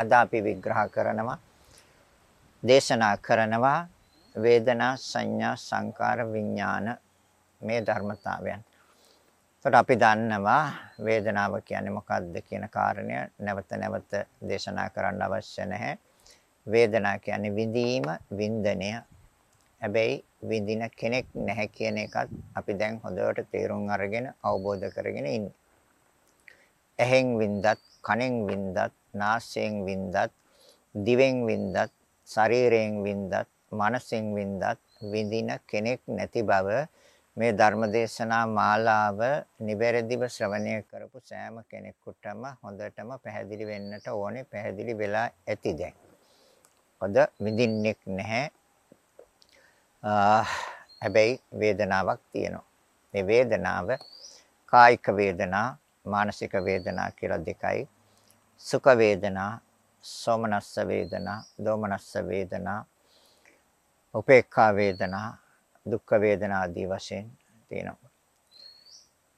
අද අපි විග්‍රහ කරනවා දේශනා කරනවා වේදනා සංඥා සංකාර විඥාන මේ ධර්මතාවයන්. එතකොට අපි දන්නවා වේදනාව කියන්නේ මොකක්ද කියන කාරණය නැවත නැවත දේශනා කරන්න අවශ්‍ය නැහැ. වේදනා කියන්නේ විඳීම, වින්දනය. හැබැයි විඳින කෙනෙක් නැහැ කියන එකත් අපි දැන් හොඳට තේරුම් අරගෙන අවබෝධ කරගෙන ඉන්නේ. ඇහෙන් වින්දත්, කනෙන් වින්දත්, නාසයෙන් වින්දත්, දිවෙන් වින්දත්, ශරීරයෙන් වින්දත්, මනසෙන් වින්දත් විඳින කෙනෙක් නැති බව මේ ධර්මදේශනා මාලාව නිවැරදිව ශ්‍රවණය කරපු සෑම කෙනෙකුටම හොඳටම පැහැදිලි වෙන්නට ඕනේ පැහැදිලි වෙලා ඇති දැන්. හොඳ විඳින්නෙක් නැහැ. හැබැයි වේදනාවක් තියෙනවා. මේ වේදනාව කායික වේදනා, මානසික වේදනා කියලා දෙකයි. සුඛ වේදනා, සෝමනස්ස වේදනා, දෝමනස්ස වේදනා, උපේක්ඛා වේදනා, දුක්ඛ වේදනා ආදී වශයෙන් තියෙනවා.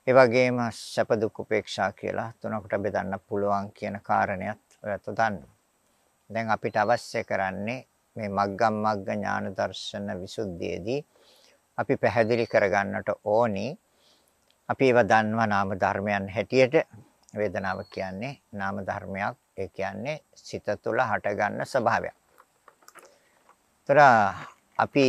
ඒ වගේම සැප දුක් උපේක්ෂා කියලා තුනකට බෙදන්න පුළුවන් කියන කාරණයක් ඔයත් දන්නවා. දැන් අපිට අවශ්‍ය කරන්නේ මේ මග්ගම් මග්ග ඥාන දර්ශන විසුද්ධියේදී අපි පැහැදිලි කරගන්නට ඕනි අපි ඒව දන්නවා නාම ධර්මයන් හැටියට වේදනාව කියන්නේ නාම ධර්මයක් ඒ කියන්නේ සිත තුළ හටගන්න ස්වභාවයක්. ତර අපි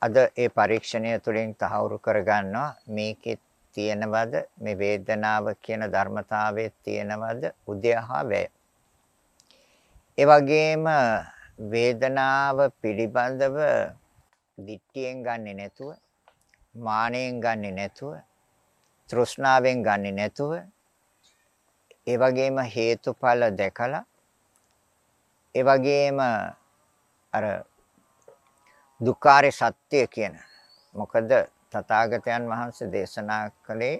අද ඒ පරීක්ෂණය තුළින් තහවුරු කරගන්නවා මේකේ තියෙනවද මේ වේදනාව කියන ධර්මතාවයේ තියෙනවද උදයහා වැය. ඒ වගේම වේදනාව පිළිබඳව දිට්ඨියෙන් ගන්නෙ නැතුව මානෙන් ගන්නෙ නැතුව තෘෂ්ණාවෙන් ගන්නෙ නැතුව ඒ වගේම හේතුඵල දැකලා ඒ වගේම අර දුක්ඛාරය සත්‍ය කියන මොකද තථාගතයන් වහන්සේ දේශනා කළේ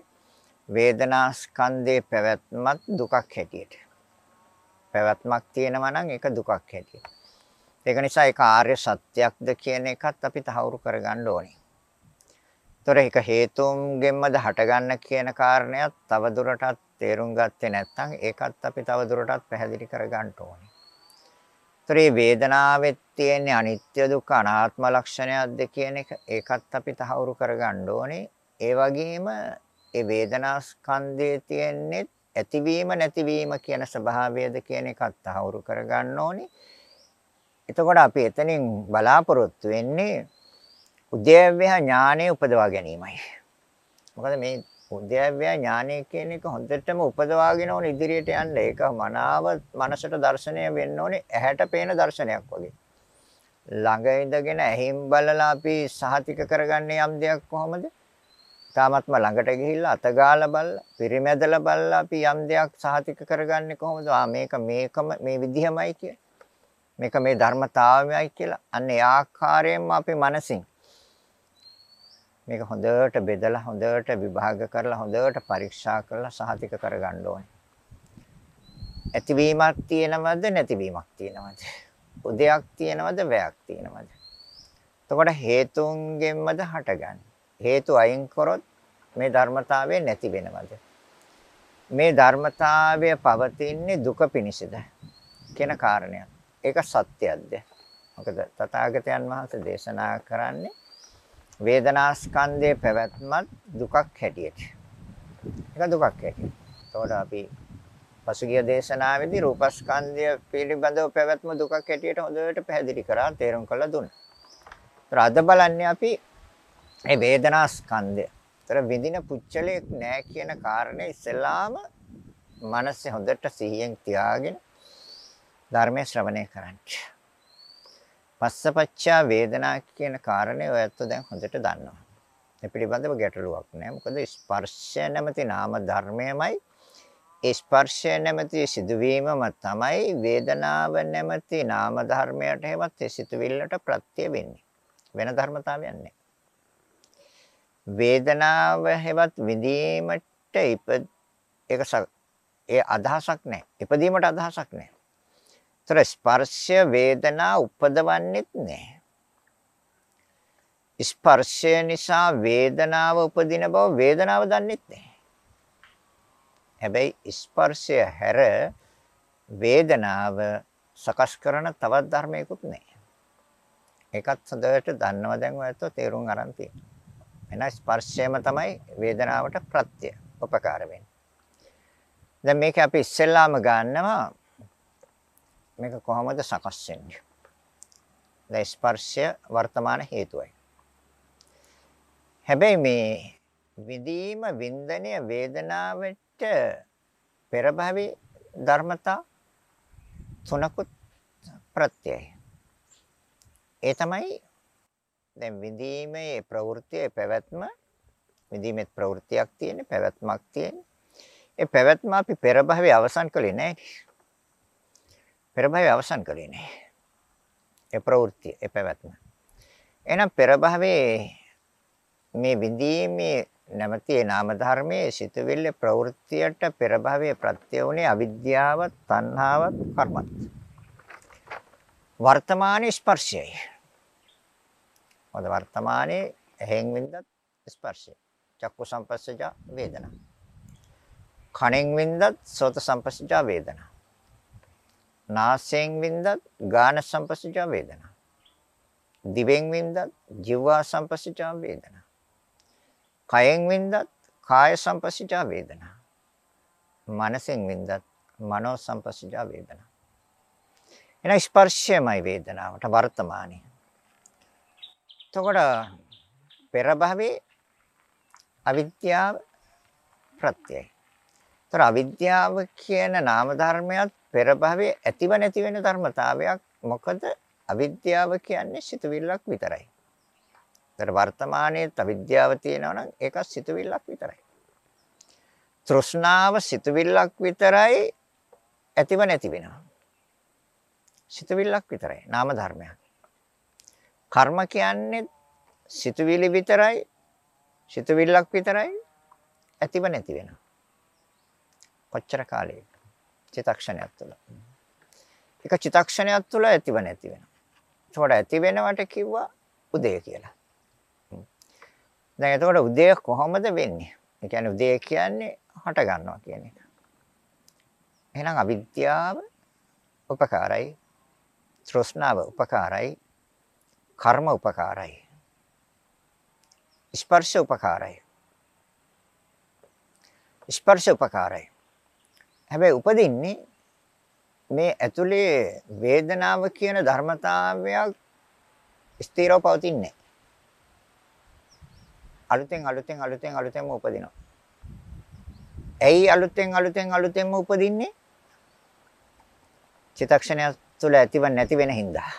වේදනා ස්කන්ධේ පැවැත්මත් දුකක් හැටියට. පැවැත්මක් තියෙනවා නම් ඒක දුකක් හැටියට. ඒක නිසා ඒක ආර්ය සත්‍යයක්ද කියන එකත් අපි තහවුරු කරගන්න ඕනේ. ତොර ඒක හේතුන්ගෙන්මද හටගන්න කියන කාරණයක් තව දුරටත් තේරුම් ගත්තේ නැත්නම් ඒකත් අපි තව දුරටත් පැහැදිලි කරගන්න ඕනේ. ඒතරේ වේදනාවෙත් තියෙන අනිත්‍ය දුක්ඛ අනාත්ම ලක්ෂණයක්ද කියන එක ඒකත් අපි තහවුරු කරගන්න ඕනේ. ඒ වගේම ඒ වේදනා ස්කන්ධයේ තියෙන්නේ ඇතිවීම නැතිවීම කියන ස්වභාවයද කියන එකත් තහවුරු කරගන්න ඕනේ. එතකොට අපි එතනින් බලාපොරොත්තු වෙන්නේ උද්‍යව්‍ය ඥානය උපදවා ගැනීමයි. මොකද මේ උද්‍යව්‍ය ඥානය කියන එක හොඳටම උපදවාගෙන ඕන ඉදිරියට යන්න. ඒක මනාව මනසට දර්ශනය වෙන්න ඕනේ ඇහැට පේන දර්ශනයක් වගේ. ළඟ ඉඳගෙන ඇහිම් බලලා අපි සහතික කරගන්නේ යම් දෙයක් කොහොමද? තාමත්ම ළඟට ගිහිල්ලා අතගාලා බලලා, පිරිමැදලා බලලා අපි යම් දෙයක් සහතික කරගන්නේ කොහොමද? ආ මේක මේකම මේ විදිහමයි කිය. මේක මේ ධර්මතාවයයි කියලා. අන්න ඒ ආකාරයෙන්ම අපි මනසින් මේක හොඳට බෙදලා හොඳට විභාග කරලා හොඳට පරීක්ෂා කරලා සහතික කරගන්න ඕනේ. ඇතිවීමක් තියෙනවද නැතිවීමක් තියෙනවද? උදයක් තියෙනවද වැයක් තියෙනවද? එතකොට හේතුන්ගෙන්මද හටගන්නේ. හේතු අයින් කරොත් මේ ධර්මතාවය නැති වෙනවද? මේ ධර්මතාවය පවතින්නේ දුක පිණිසද කියන කාරණයක්. ඒක සත්‍යයක්ද? මොකද තථාගතයන් වහන්සේ දේශනා කරන්නේ වේදනා ස්කන්ධයේ පැවැත්මත් දුකක් හැටියට. ඒක දුකක් හැටියට. එතකොට අපි පසුගිය දේශනාවේදී රූපස්කන්ධය පිළිබඳව පැවැත්ම දුකක් හැටියට හොඳට පැහැදිලි කරා තේරුම් කරලා දුන්නා. ඒතර අද බලන්නේ අපි මේ වේදනා ස්කන්ධය. ඒතර විඳින පුච්චලයක් නෑ කියන කාරණේ ඉස්සෙල්ලාම මනසේ හොඳට සිහියෙන් තියාගෙන ධර්මයේ ශ්‍රවණය කරන්න. පස්සපච්චා වේදනා කියන කාරණේ ඔයත් දැන් හොඳට දන්නවා. මේ පිළිබඳව ගැටලුවක් නෑ. මොකද ස්පර්ශය නැමැති නාම ධර්මයමයි ස්පර්ශය නැමැති සිදුවීමම තමයි වේදනාව නැමැති නාම ධර්මයට හේවත් සිතුවිල්ලට ප්‍රත්‍ය වෙන්නේ. වෙන ධර්මතාවයක් නෑ. වේදනාව හේවත් විඳීමට ඉප ඒක ඒ අදහසක් නෑ. ඉපදීමට අදහසක් නෑ. ତර ස්පර්ශය වේදනා උපදවන්නෙත් නැහැ. ස්පර්ශය නිසා වේදනාව උපදින බව වේදනාව දන්නෙත් නැහැ. හැබැයි ස්පර්ශය හැර වේදනාව සකස් කරන තවත් ධර්මයකුත් නැහැ. ඒකත් හොඳට දන්නව දැන් ඔයත් තේරුම් අරන් තියෙනවා. එන ස්පර්ශයම තමයි වේදනාවට ප්‍රත්‍ය උපකාර වෙන්නේ. දැන් මේක අපි ඉස්සෙල්ලාම ගන්නවා මේක කොහොමද සකස් වෙන්නේ? දැන් ස්පර්ශය වර්තමාන හේතුවයි. හැබැයි මේ විඳීම වින්දනය වේදනාවට පෙර භවී ධර්මතා තුනකුත් ප්‍රත්‍යයයි. ඒ තමයි දැන් විඳීමේ ප්‍රවෘත්තියේ පැවැත්ම විඳීමේ ප්‍රවෘත්තියක් තියෙන පැවැත්මක් තියෙන. ඒ පැවැත්ම අපි පෙර භවයේ අවසන් කළේ නැහැ. පෙර භවයේ අවසන් කළේ නැහැ. ඒ ප්‍රවෘත්තිය ඒ පැවැත්ම. එහෙනම් පෙර භවයේ මේ විඳීමේ නැමැති නාම ධර්මයේ සිතුවිල්ල ප්‍රවෘත්තියට පෙර භවයේ ප්‍රත්‍ය වුණේ අවිද්‍යාවත් තණ්හාවත් කර්මත්. වර්තමානයේ ස්පර්ශයයි. මොකද වර්තමානයේ ඇහෙන් වින්දත් ස්පර්ශය. චක්කු සංපස්සජ වේදනා. කණෙන් වින්දත් සෝත සංපස්සජ වේදනා. නාසයෙන් වින්දත් ගාන සංපස්සජ වේදනා. දිවෙන් වින්දත් ජීවා සංපස්සජ වේදනා. කයෙන් වින්දත් කාය සංපස්සජ වේදනා. මනසෙන් වින්දත් මනෝ සංපස්සජ වේදනා. එන ස්පර්ශයමයි වේදනාවට වර්තමානයේ. එතකොට පෙර භවයේ අවිද්‍යාව ප්‍රත්‍යයයි. ତර අවිද්‍යාව කියන නාම ධර්මයක් පෙර භවයේ ඇතිව නැති වෙන ධර්මතාවයක්. මොකද අවිද්‍යාව කියන්නේ සිතුවිල්ලක් විතරයි. ତර වර්තමානයේ අවිද්‍යාව තියෙනවා නම් ඒක සිතුවිල්ලක් විතරයි. තෘෂ්ණාව සිතුවිල්ලක් විතරයි ඇතිව නැති වෙනවා. සිතුවිල්ලක් විතරයි නාම ධර්මයක්. කර්ම කියන්නේ සිතුවිලි විතරයි සිතුවිල්ලක් විතරයි ඇතිව නැති වෙනවා. කොච්චර කාලයක චිතක්ෂණයක් තුළ. එක චිතක්ෂණයක් තුළ ඇතිව නැති වෙනවා. එතකොට ඇති වෙනවට කිව්වා උදය කියලා. දැන් එතකොට උදය කොහොමද වෙන්නේ? ඒ කියන්නේ උදය කියන්නේ හට ගන්නවා කියන එක. එහෙනම් අවිද්‍යාව උපකාරයි, තෘෂ්ණාව උපකාරයි, කර්ම උපකාරයි. ස්පර්ශ උපකාරයි. ස්පර්ශ උපකාරයි. හැබැයි උපදින්නේ මේ ඇතුලේ වේදනාව කියන ධර්මතාවයක් ස්ථිරව පවතින්නේ අලුතෙන් අලුතෙන් අලුතෙන් අලුතෙන්ම උපදිනවා. ඇයි අලුතෙන් අලුතෙන් අලුතෙන්ම උපදින්නේ? චිතක්ෂණය තුළ ඇතිව නැති වෙන හින්දා.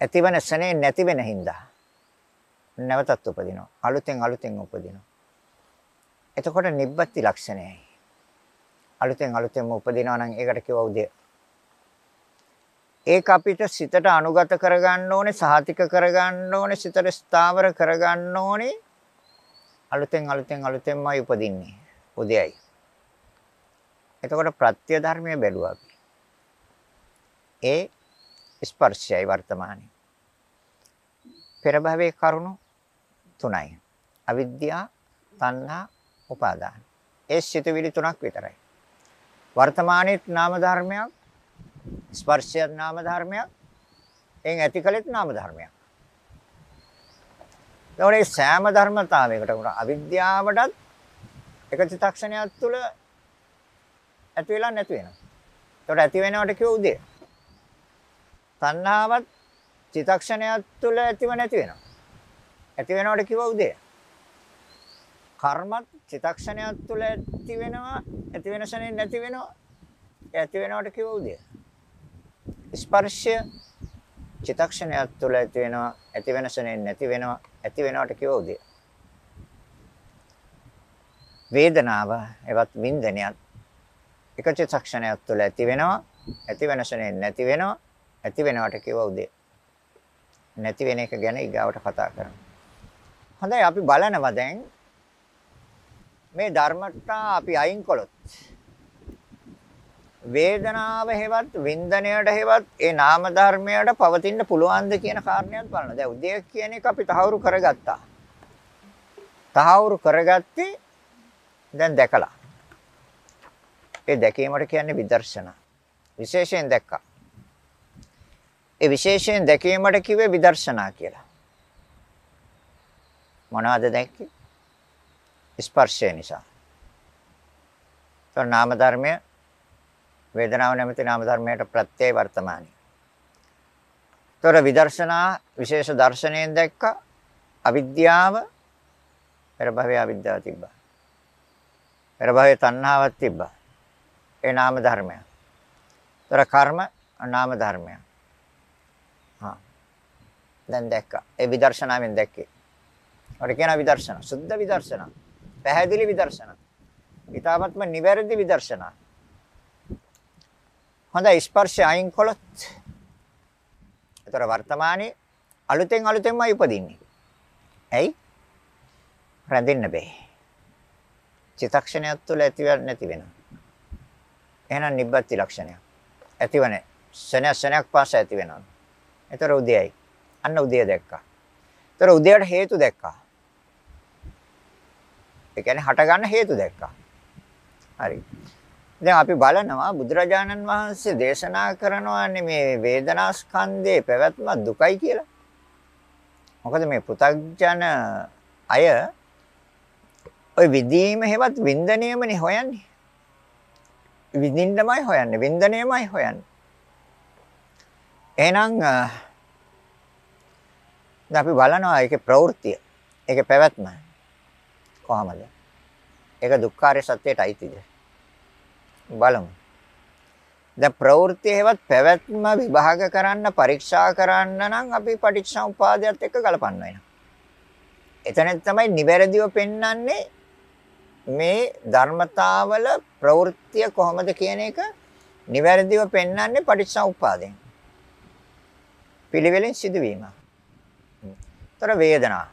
ඇතිවන ස්නේ නැති වෙන හින්දා. නැවතත් උපදිනවා. අලුතෙන් අලුතෙන් උපදිනවා. එතකොට නිබ්බති ලක්ෂණයයි. අලුතෙන් අලුතෙන්ම උපදිනවා නම් ඒකට කියව උදය. ඒක අපිට සිතට අනුගත කරගන්න ඕනේ, සහතික කරගන්න ඕනේ, සිතට ස්ථාවර කරගන්න ඕනේ. අලුතෙන් අලුතෙන් අලුතෙන්මයි උපදින්නේ. උදයයි. එතකොට ප්‍රත්‍ය ධර්මයේ බැලුවා අපි. ඒ ස්පර්ශයයි වර්තමානයේ. පෙර භවයේ කරුණු තුනයි. අවිද්‍යාව, තණ්හා, උපාදාන. ඒ සිතුවිලි තුනක් විතරයි. වර්තමානයේ නාම ධර්මයක්, ස්පර්ශය නාම ධර්මයක්, එන් ඇතිකලෙත් නාම ධර්මයක්. ඒවනේ සෑම ධර්මතාවයකට උන අවිද්‍යාවටත් එක චිත්තක්ෂණයක් තුළ ඇති වෙලා නැති වෙනවා. ඒකට ඇති වෙනවට කිව්ව උදේ. තණ්හාවත් චිත්තක්ෂණයක් තුළ ඇතිව නැති වෙනවා. ඇති වෙනවට කිව්ව උදේ. කර්මත් චිතක්ෂණයක් තුළ ඇති වෙනවා ඇති වෙන ශරණේ නැති වෙනවා ඇති වෙනවට කිව්ව උදේ. ස්පර්ශය චිතක්ෂණයක් තුළ ඇති වෙනවා ඇති වෙන ශරණේ නැති වෙනවා ඇති වෙනවට කිව්ව උදේ. වේදනාව එවත් වින්දනයත් එක චිත්තක්ෂණයක් තුළ ඇති වෙනවා ඇති වෙන ශරණේ නැති වෙනවා ඇති වෙනවට කිව්ව උදේ. නැති වෙන එක ගැන ඊගාවට කතා කරමු. හොඳයි අපි බලනවා දැන් මේ ධර්මතා අපි අයින් කළොත් වේදනාව හේවත් වින්දනයට හේවත් ඒ නාම ධර්මයට පවතින්න පුළුවන්ද කියන කාරණයක් බලනවා. දැන් උදේ කියන එක අපි තහවුරු කරගත්තා. තහවුරු කරගත්තේ දැන් දැකලා. ඒ දැකීමට කියන්නේ විදර්ශනා. විශේෂයෙන් දැක්කා. ඒ විශේෂයෙන් දැකීමට කිව්වේ විදර්ශනා කියලා. මොනවද දැක්කේ? ස්පර්ශය නිසා. තොර නාම ධර්මය වේදනාව නැමැති නාම ධර්මයට ප්‍රත්‍යය වර්තමානයි. තොර විදර්ශනා විශේෂ දර්ශනයෙන් දැක්ක අවිද්‍යාව පෙර භවයේ අවිද්‍යාව තිබ්බා. පෙර භවයේ තණ්හාවක් තිබ්බා. ඒ නාම ධර්මය. තොර කර්ම නාම ධර්මය. හා. දැන් දැක්කා. ඒ විදර්ශනාවෙන් දැක්කේ. ඔකට කියනවා විදර්ශන. සුද්ධ විදර්ශන. පැහැදිලි විදර්ශන. ඊටාත්ම නිවැරදි විදර්ශන. හොඳයි ස්පර්ශය අයින් කළොත්. ඒතර වර්තමානයේ අලුතෙන් අලුතෙන්මයි උපදින්නේ. ඇයි? රැඳෙන්න බෑ. චිතක්ෂණයක් තුළ ඇතිව නැති වෙනවා. එහෙනම් නිබ්බති ලක්ෂණය. ඇතිවනේ. ශනය ශනයක් පාස ඇති වෙනවා. ඒතර උදයයි. අන්න උදය දැක්කා. ඒතර උදයට හේතු දැක්කා. ඒ කියන්නේ හට ගන්න හේතු දැක්කා. හරි. දැන් අපි බලනවා බුදුරජාණන් වහන්සේ දේශනා කරනවානේ මේ වේදනා ස්කන්ධේ පැවැත්ම දුකයි කියලා. මොකද මේ පුතග්ජන අය ওই විදීම හේවත් වින්දනයමනේ හොයන්නේ. විඳින්නමයි හොයන්නේ වින්දනයමයි හොයන්නේ. එහෙනම් දැන් අපි බලනවා ඒකේ ප්‍රවෘත්තිය. ඒකේ පැවැත්ම. කොහමද? ඒක දුක්ඛාරය සත්‍යයට අයිතිද? බලමු. දැන් ප්‍රවෘත්ති හේවත් පැවැත්ම විභාග කරන්න පරීක්ෂා කරන්න නම් අපි පටිච්චසමුපාදයට එක්ක ගලපන්න වෙනවා. එතන තමයි නිවැරදිව පෙන්වන්නේ මේ ධර්මතාවල ප්‍රවෘත්තිය කොහොමද කියන එක නිවැරදිව පෙන්වන්නේ පටිච්චසමුපාදයෙන්. පිළිවෙලින් සිදුවීම. ତර වේදනා.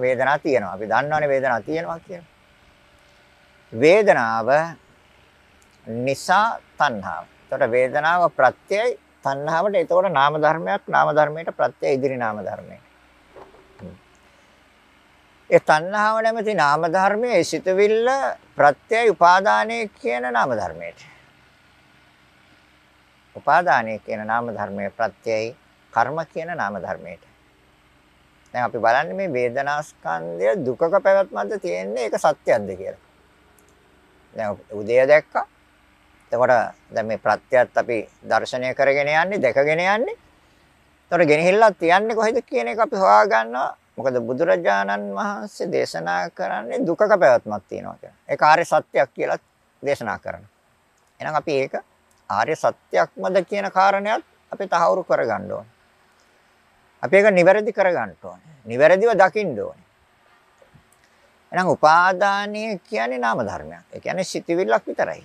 වේදනා තියෙනවා. අපි දන්නවනේ වේදනා තියෙනවා කියලා. වේදනාව නිසා තණ්හාව. එතකොට වේදනාව ප්‍රත්‍යයයි තණ්හාවට. එතකොට නාම ධර්මයක් නාම ධර්මයට ප්‍රත්‍යය ඉදිරි නාම ධර්මයක්. ඒ තණ්හාව නැමැති නාම ධර්මයේ සිතවිල්ල ප්‍රත්‍යය උපාදානයේ කියන නාම ධර්මයට. උපාදානයේ කියන නාම ධර්මයේ ප්‍රත්‍යයයි කර්ම කියන නාම ධර්මයට. දැන් අපි බලන්නේ මේ වේදනා ස්කන්ධය දුකක පැවැත්මක්ද තියෙන්නේ ඒක සත්‍යයක්ද කියලා. දැන් උදය දැක්කා. එතකොට දැන් මේ ප්‍රත්‍යයත් අපි දර්ශනය කරගෙන යන්නේ, දැකගෙන යන්නේ. එතකොට ගෙනහිල්ලක් තියන්නේ කොහෙද කියන එක අපි හොයාගන්නවා. මොකද බුදුරජාණන් වහන්සේ දේශනා කරන්නේ දුකක පැවැත්මක් තියෙනවා කියලා. ඒක ආර්ය සත්‍යයක් කියලා දේශනා කරනවා. එහෙනම් අපි ඒක ආර්ය සත්‍යක්මද කියන කාරණයක් අපි තහවුරු කරගන්න ඕනේ. අපි ඒක නිවැරදි කරගන්න ඕනේ. නිවැරදිව දකින්න ඕනේ. එහෙනම් උපාදානීය කියන්නේ නාම ධර්මයක්. ඒ කියන්නේ සිතවිල්ලක් විතරයි.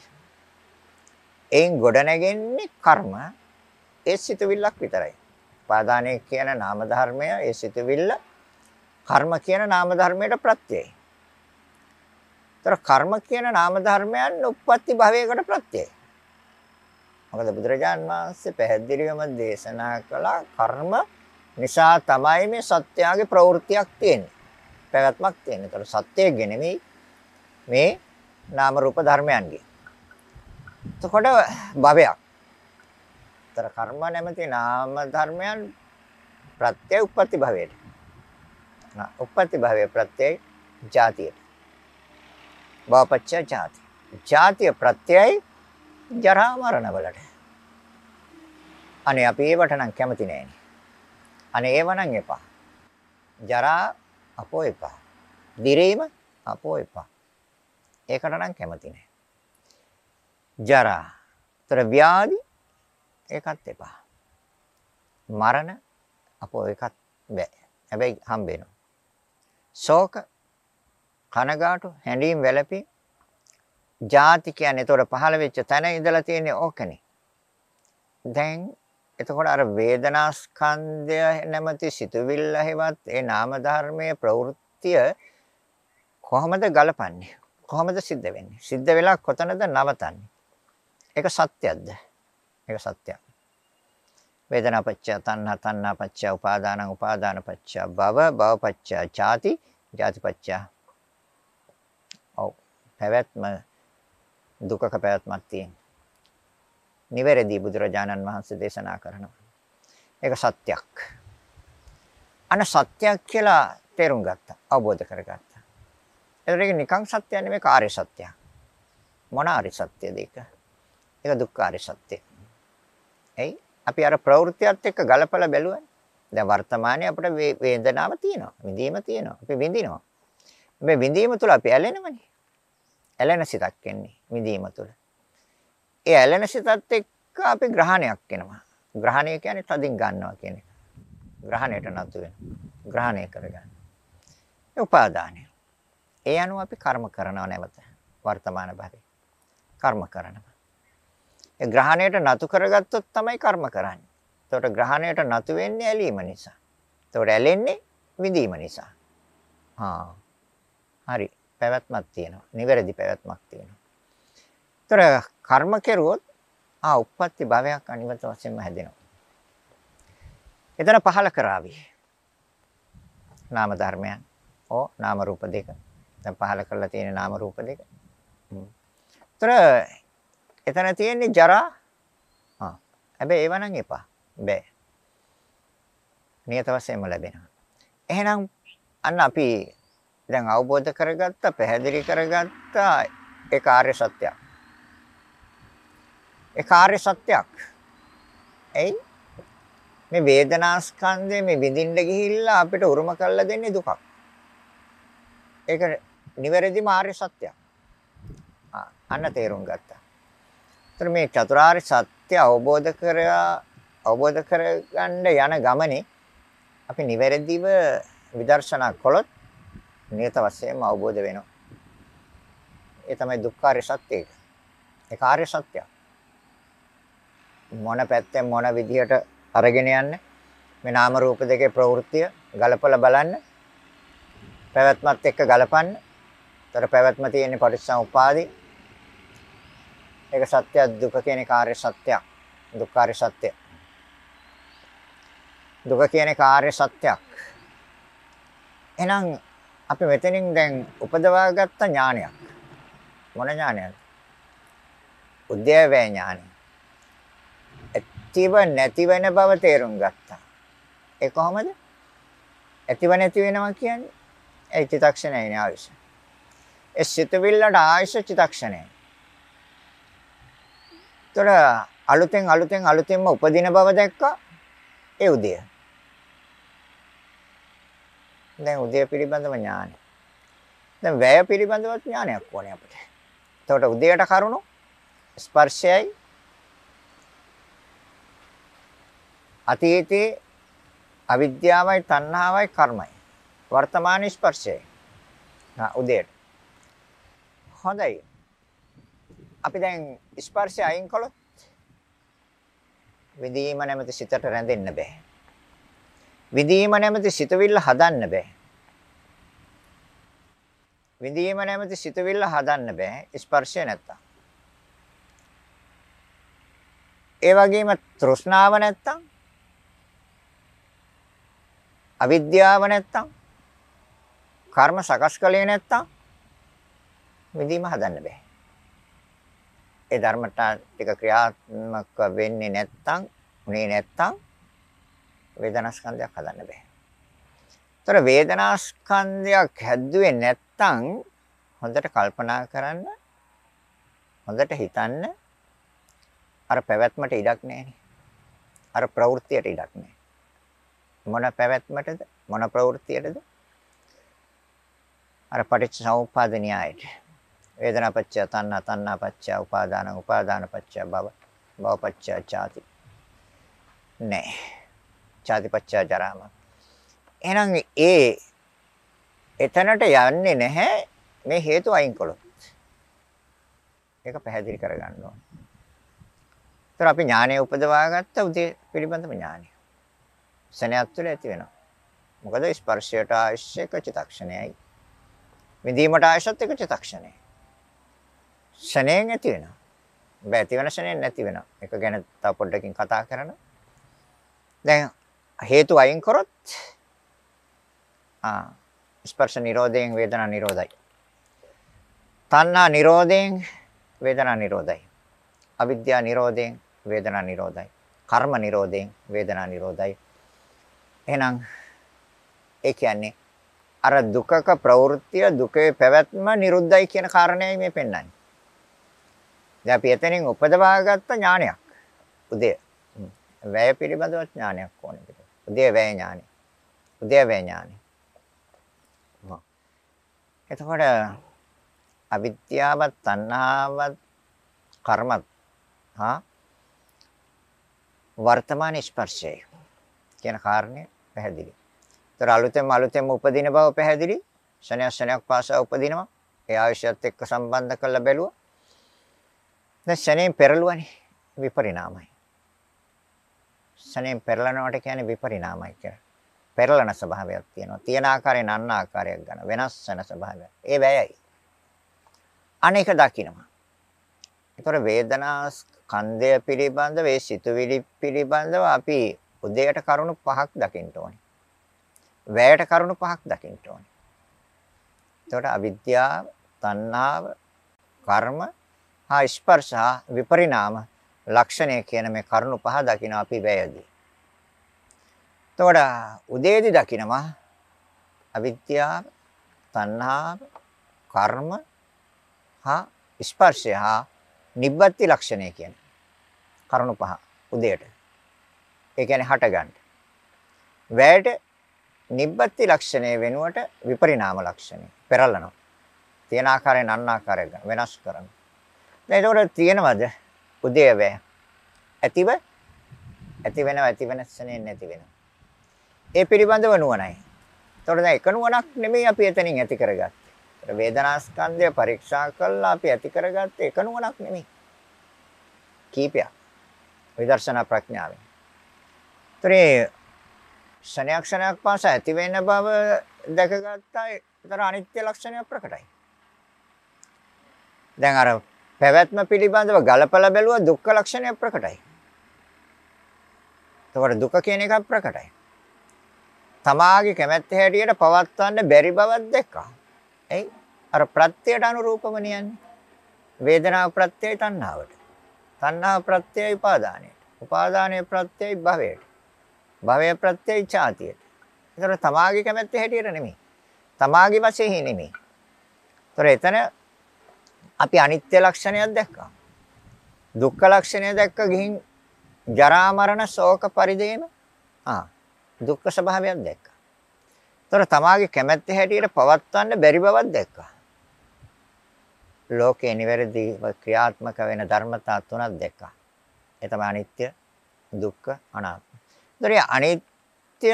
එයින් ගොඩ නැගෙන්නේ කර්ම. ඒ සිතවිල්ලක් විතරයි. උපාදානීය කියන නාම ධර්මය ඒ සිතවිල්ල කර්ම කියන නාම ධර්මයට ප්‍රත්‍යයයි. ତර කර්ම කියන නාම ධර්මයන් උප්පත්ති භවයකට ප්‍රත්‍යයයි. මොකද බුදුරජාන් වහන්සේ පැහැදිලිවම දේශනා කළා කර්ම නිසා තමයි මේ සත්‍යයේ ප්‍රවෘත්තියක් තියෙන්නේ. පැවැත්මක් තියෙන්නේ. ඒතර සත්‍යයේ නෙමෙයි මේ නාම රූප ධර්මයන්ගේ. එතකොට භවයක්. ඒතර කර්ම නැමැති නාම ධර්මයන් ප්‍රත්‍ය උප්පත්ති භවයට. නා උප්පත්ති භවයේ ප්‍රත්‍යය ජාතියට. භවපච්චය ජාති. ජාතිය ප්‍රත්‍යයයි ජරා මරණ වලට. අනේ අපි ඒවට නම් කැමති නෑනේ. අනේ ඒවනම් එපා. ජරා අපෝ එපා. දිරීම අපෝ එපා. ඒකට නම් කැමති නෑ. ජරා. ତර ව්‍යාධි ඒකත් එපා. මරණ අපෝ ඒකත් බෑ. හැබැයි හම්බ වෙනවා. ශෝක කනගාටු හැඬීම් වැළපීම් ಜಾති කියන්නේ ඒතොර පහළ වෙච්ච තැන ඉඳලා තියෙන්නේ ඕකනේ. දැන් එතකොට අර වේදනා ස්කන්ධය නැමැති සිතුවිල්ල හැවත් ඒ නාම ධර්මයේ ප්‍රවෘත්තිය කොහොමද ගලපන්නේ? කොහොමද සිද්ධ වෙන්නේ? සිද්ධ වෙලා කොතනද නවතන්නේ? ඒක සත්‍යයක්ද? ඒක සත්‍යයක්. වේදනා පච්ච තණ්හා තණ්හා පච්ච උපාදාන උපාදාන පච්ච භව භව පච්ච ජාති ජාති පච්ච ඔව් පැවැත්ම දුකක පැවැත්මක් තියෙනවා. නිවැරදි බුදුරජාණන් වහන්සේ දේශනා කරනවා. ඒක සත්‍යක්. අන සත්‍යක් කියලා තේරුම් ගත්තා. අවබෝධ කරගත්තා. ඒක නිකං සත්‍යයක් නෙමෙයි කාර්ය සත්‍යයක්. මොන ආර්ය සත්‍යද ඒක? ඒක දුක්ඛාරය සත්‍යය. එයි අපි අර ප්‍රවෘත්තියත් එක්ක ගලපලා බැලුවනේ. දැන් වර්තමානයේ අපිට වේදනාව තියෙනවා. විඳීම තියෙනවා. අපි විඳිනවා. මේ විඳීම තුළ අපි ඇලෙනවනේ. ඇලෙන සිතක් එන්නේ විඳීම තුළ. ඒ ඇලෙන සිතත් එක්ක අපි ග්‍රහණයක් වෙනවා. ග්‍රහණය කියන්නේ තදින් ගන්නවා කියන එක. ග්‍රහණයට නතු වෙනවා. ග්‍රහණය කරගන්න. ඒ උපාදානය. ඒ අනුව අපි කර්ම කරනව නැවත වර්තමාන භවයේ. කර්ම කරනවා. ඒ ග්‍රහණයට නතු කරගත්තොත් තමයි කර්ම කරන්නේ. එතකොට ග්‍රහණයට නතු වෙන්නේ ඇලීම නිසා. එතකොට ඇලෙන්නේ විඳීම නිසා. හා. හරි. පැවැත්මක් තියෙනවා. නිවැරදි පැවැත්මක් තියෙනවා. ඒතර කර්ම කෙරුවොත් ආ උප්පත්ති භවයක් අනිවත වශයෙන්ම හැදෙනවා. එතන පහල කරાવી. නාම ධර්මයන්. ඕ නාම රූප දෙක. දැන් පහල කරලා තියෙන නාම රූප දෙක. ඒතර එතන තියෙන්නේ ජරා. ආ. හැබැයි ඒව නම් එපා. බෑ. නියත වශයෙන්ම ලැබෙනවා. එහෙනම් අන්න අපි දැන් අවබෝධ කරගත්තා, පැහැදිලි කරගත්තා ඒ කාර්ය සත්‍යයක්. ඒ කාර්ය සත්‍යයක්. එයි මේ වේදනා ස්කන්ධය මේ විඳින්න ගිහිල්ලා අපිට උරුම කරලා දෙන්නේ දුකක්. ඒක නිවැරදිම ආර්ය සත්‍යයක්. අන්න තේරුම් ගත්තා. ඒතර මේ චතුරාර්ය සත්‍ය අවබෝධ කරා අවබෝධ කරගන්න යන ගමනේ අපි නිවැරදිව විදර්ශනා කළොත් නියත වශයෙන්ම අවබෝධ වෙනවා. ඒ තමයි දුක්ඛාරය සත්‍යය. ඒ කාර්ය සත්‍යය. මොන පැත්තෙන් මොන විදියට අරගෙන යන්නේ මේ නාම රූප දෙකේ ප්‍රවෘත්තිය ගලපලා බලන්න. පැවැත්මත් එක්ක ගලපන්න. ତර පැවැත්ම තියෙන්නේ පටිච්චසමුපාදේ. ඒක සත්‍ය දුක කියන කාර්ය සත්‍යයක්. දුක්ඛාරය සත්‍යය. දුක කියන කාර්ය සත්‍යයක්. එහෙනම් අපි මෙතනින් දැන් උපදවා ගත්ත ඥානයක්. මොන ඥානයක්ද? උද්‍යවේ ඥානය. ඇතිව නැති වෙන බව තේරුම් ගත්තා. ඒ කොහොමද? ඇතිව නැති වෙනවා කියන්නේ ඒ චිතක්ෂණයයි නේ ආයුෂ. ඒ සිතවිල්ලට ආයුෂ චිතක්ෂණයයි. ତොර අලුතෙන් අලුතෙන් අලුතෙන්ම උපදින බව දැක්කා ඒ උදේ. දැන් උදය පිළිබඳව ඥානය. දැන් වැය පිළිබඳවත් ඥානයක් ඕනේ අපිට. එතකොට උදයට කරුණු ස්පර්ශයයි අතීතේ අවිද්‍යාවයි තණ්හාවයි කර්මයි. වර්තමාන ස්පර්ශයයි. හා උදේට. හොඳයි. අපි දැන් ස්පර්ශය අයින් කළොත් විදීම නැමැති සිතට රැඳෙන්න බෑ. විඳීම නැමැති සිතවිල්ල හදන්න බෑ. විඳීම නැමැති සිතවිල්ල හදන්න බෑ ස්පර්ශය නැත්තම්. ඒ වගේම තෘෂ්ණාව නැත්තම් අවිද්‍යාව නැත්තම් කර්ම සකස් කළේ නැත්තම් විඳීම හදන්න බෑ. ඒ ධර්මතා ටික ක්‍රියාත්මක වෙන්නේ නැත්තම් උනේ නැත්තම් වේදනා ස්කන්ධයක් හදන්න බෑ. ତොර වේදනා ස්කන්ධයක් හැදුවේ නැත්තම් හොඳට කල්පනා කරන්න හොඳට හිතන්න අර පැවැත්මට ඉඩක් නැහැ අර ප්‍රවෘත්තියට ඉඩක් නැහැ. මොන පැවැත්මටද මොන ප්‍රවෘත්තියටද? අර පටිච්චසමුප්පාද න්‍යායට. වේදනාපච්චය තණ්හා තණ්හාපච්චය උපාදාන උපාදානපච්චය භව භවපච්චය චාති. නෑ. චාතිපච්චා ජරාම. එහෙනම් ඒ එතනට යන්නේ නැහැ මේ හේතු අයින් කළොත්. ඒක පැහැදිලි කරගන්න ඕන. ඒතර අපි ඥානය උපදවා ගත්ත උදේ පිළිබඳව ඥානය. සනයක් තුළ ඇති වෙනවා. මොකද ස්පර්ශයට අවශ්‍යක චිතක්ෂණයයි. විඳීමට අවශ්‍යත් එක චිතක්ෂණයයි. ෂණයෙන් ඇති වෙනවා. බෑ ඇති වෙන ෂණයෙන් නැති වෙනවා. ඒක ගැන තව පොඩ්ඩකින් කතා කරනවා. දැන් හේතු අයින් කරොත් ආ ස්පර්ශ නිරෝධයෙන් වේදනා නිරෝධයි. තණ්හා නිරෝධයෙන් වේදනා නිරෝධයි. අවිද්‍යා නිරෝධයෙන් වේදනා නිරෝධයි. කර්ම නිරෝධයෙන් වේදනා නිරෝධයි. එහෙනම් ඒ කියන්නේ අර දුකක ප්‍රවෘත්තිය දුකේ පැවැත්ම නිරුද්ධයි කියන කාරණයයි මේ පෙන්වන්නේ. දැන් අපි එතනින් උපදවාගත්ත ඥානයක්. උදේ. වැය පිළිබඳව ඥානයක් ඕනේ. උදේ වැය ඥානෙ. උදේ වැය ඥානෙ. එතකොට අවිද්‍යාවත් තණ්හාවත් කර්මත් හා වර්තමාන ස්පර්ශය කියන කාරණය පැහැදිලි. ඒතර අලුතෙන් අලුතෙන් උපදින බව පැහැදිලි. ශනයක් ශනයක් පාසා උපදිනවා. ඒ ආයශයත් එක්ක සම්බන්ධ කරලා බැලුවා. දැන් ශනයෙන් පෙරළුවනේ විපරිණාමයි. ශනයෙන් පෙරලනවට කියන්නේ විපරිණාමයි කියලා. පෙරලන ස්වභාවයක් තියෙනවා. තියෙන ආකාරයෙන් අන්න ආකාරයක් ගන්න වෙනස් වෙන ස්වභාවයක්. ඒ වැයයි. අනේක දකින්නවා. ඒතර වේදනා ස්කන්ධය පිළිබඳව ඒ සිතුවිලි පිළිබඳව අපි උදේට කරුණු පහක් දකින්න ඕනේ. වැයට කරුණු පහක් දකින්න ඕනේ. එතකොට අවිද්‍යාව, තණ්හාව, කර්ම, හා ස්පර්ශ, විපරිණාම ලක්ෂණය කියන මේ කරුණු පහ දකින්න අපි වැයදී. එතකොට උදේදී දකින්නවා අවිද්‍යාව, තණ්හාව, කර්ම, හා ස්පර්ශය හා නිබ්බත්ති ලක්ෂණය කියන්නේ කරුණු පහ උදේට. ඒ කියන්නේ හට ගන්න. වැයට නිබ්බත්ති ලක්ෂණය වෙනුවට විපරිණාම ලක්ෂණය පෙරලනවා. තියෙන ආකාරයෙන් අන්න ආකාරයක් ගන්න වෙනස් කරනවා. දැන් ඒකට තියෙනවද උදේ වැය? ඇතිව ඇති වෙනව ඇති වෙනස්සනේ නැති වෙනව. ඒ පිළිබඳව නුවණයි. ඒතකොට දැන් එක නුවණක් නෙමෙයි අපි එතනින් ඇති කරගත්තේ. වේදනා ස්කන්ධය පරීක්ෂා කළා අපි ඇති කරගත්ත එක නුවණක් නෙමෙයි. කීපයක්. විදර්ශනා ප්‍රඥාවෙන්. ඒතරේ ශනයක් ශනයක් පාස ඇති වෙන බව දැකගත්තා ඒතර අනිත්‍ය ලක්ෂණය ප්‍රකටයි. දැන් අර පැවැත්ම පිළිබඳව ගලපලා බැලුවා දුක්ඛ ලක්ෂණය ප්‍රකටයි. එතකොට දුක කියන එක ප්‍රකටයි. තමාගේ කැමැත්ත හැටියට පවත්වන්න බැරි බවක් දැක්කා. එයි අර ප්‍රත්‍යයට අනුරූපම නියන්නේ. වේදනාව ප්‍රත්‍යයයි තණ්හාවට. තණ්හාව ප්‍රත්‍යයයි උපාදානයට. උපාදානයේ ප්‍රත්‍යයයි භවයට. භවය ප්‍රත්‍යයයි ඡාතියට. ඒතර තමාගේ කැමැත්ත හැටියට නෙමෙයි. තමාගේ වශයෙන් නෙමෙයි. ඒතර එතන අපි අනිත්‍ය ලක්ෂණයක් දැක්කා. දුක්ඛ ලක්ෂණය දැක්ක ගිහින් ජරා මරණ ශෝක පරිදේම ආ දුක්ඛ ස්වභාවයක් දැක්කා. ඒතර තමාගේ කැමැත්ත හැටියට පවත්වන්න බැරි බවක් දැක්කා. ලෝකේ නිවැරදිව ක්‍රියාත්මක වෙන ධර්මතා තුනක් දැක්කා. ඒ තමයි අනිත්‍ය, දුක්ඛ, අනාත්ම. ඒතර අනිත්‍ය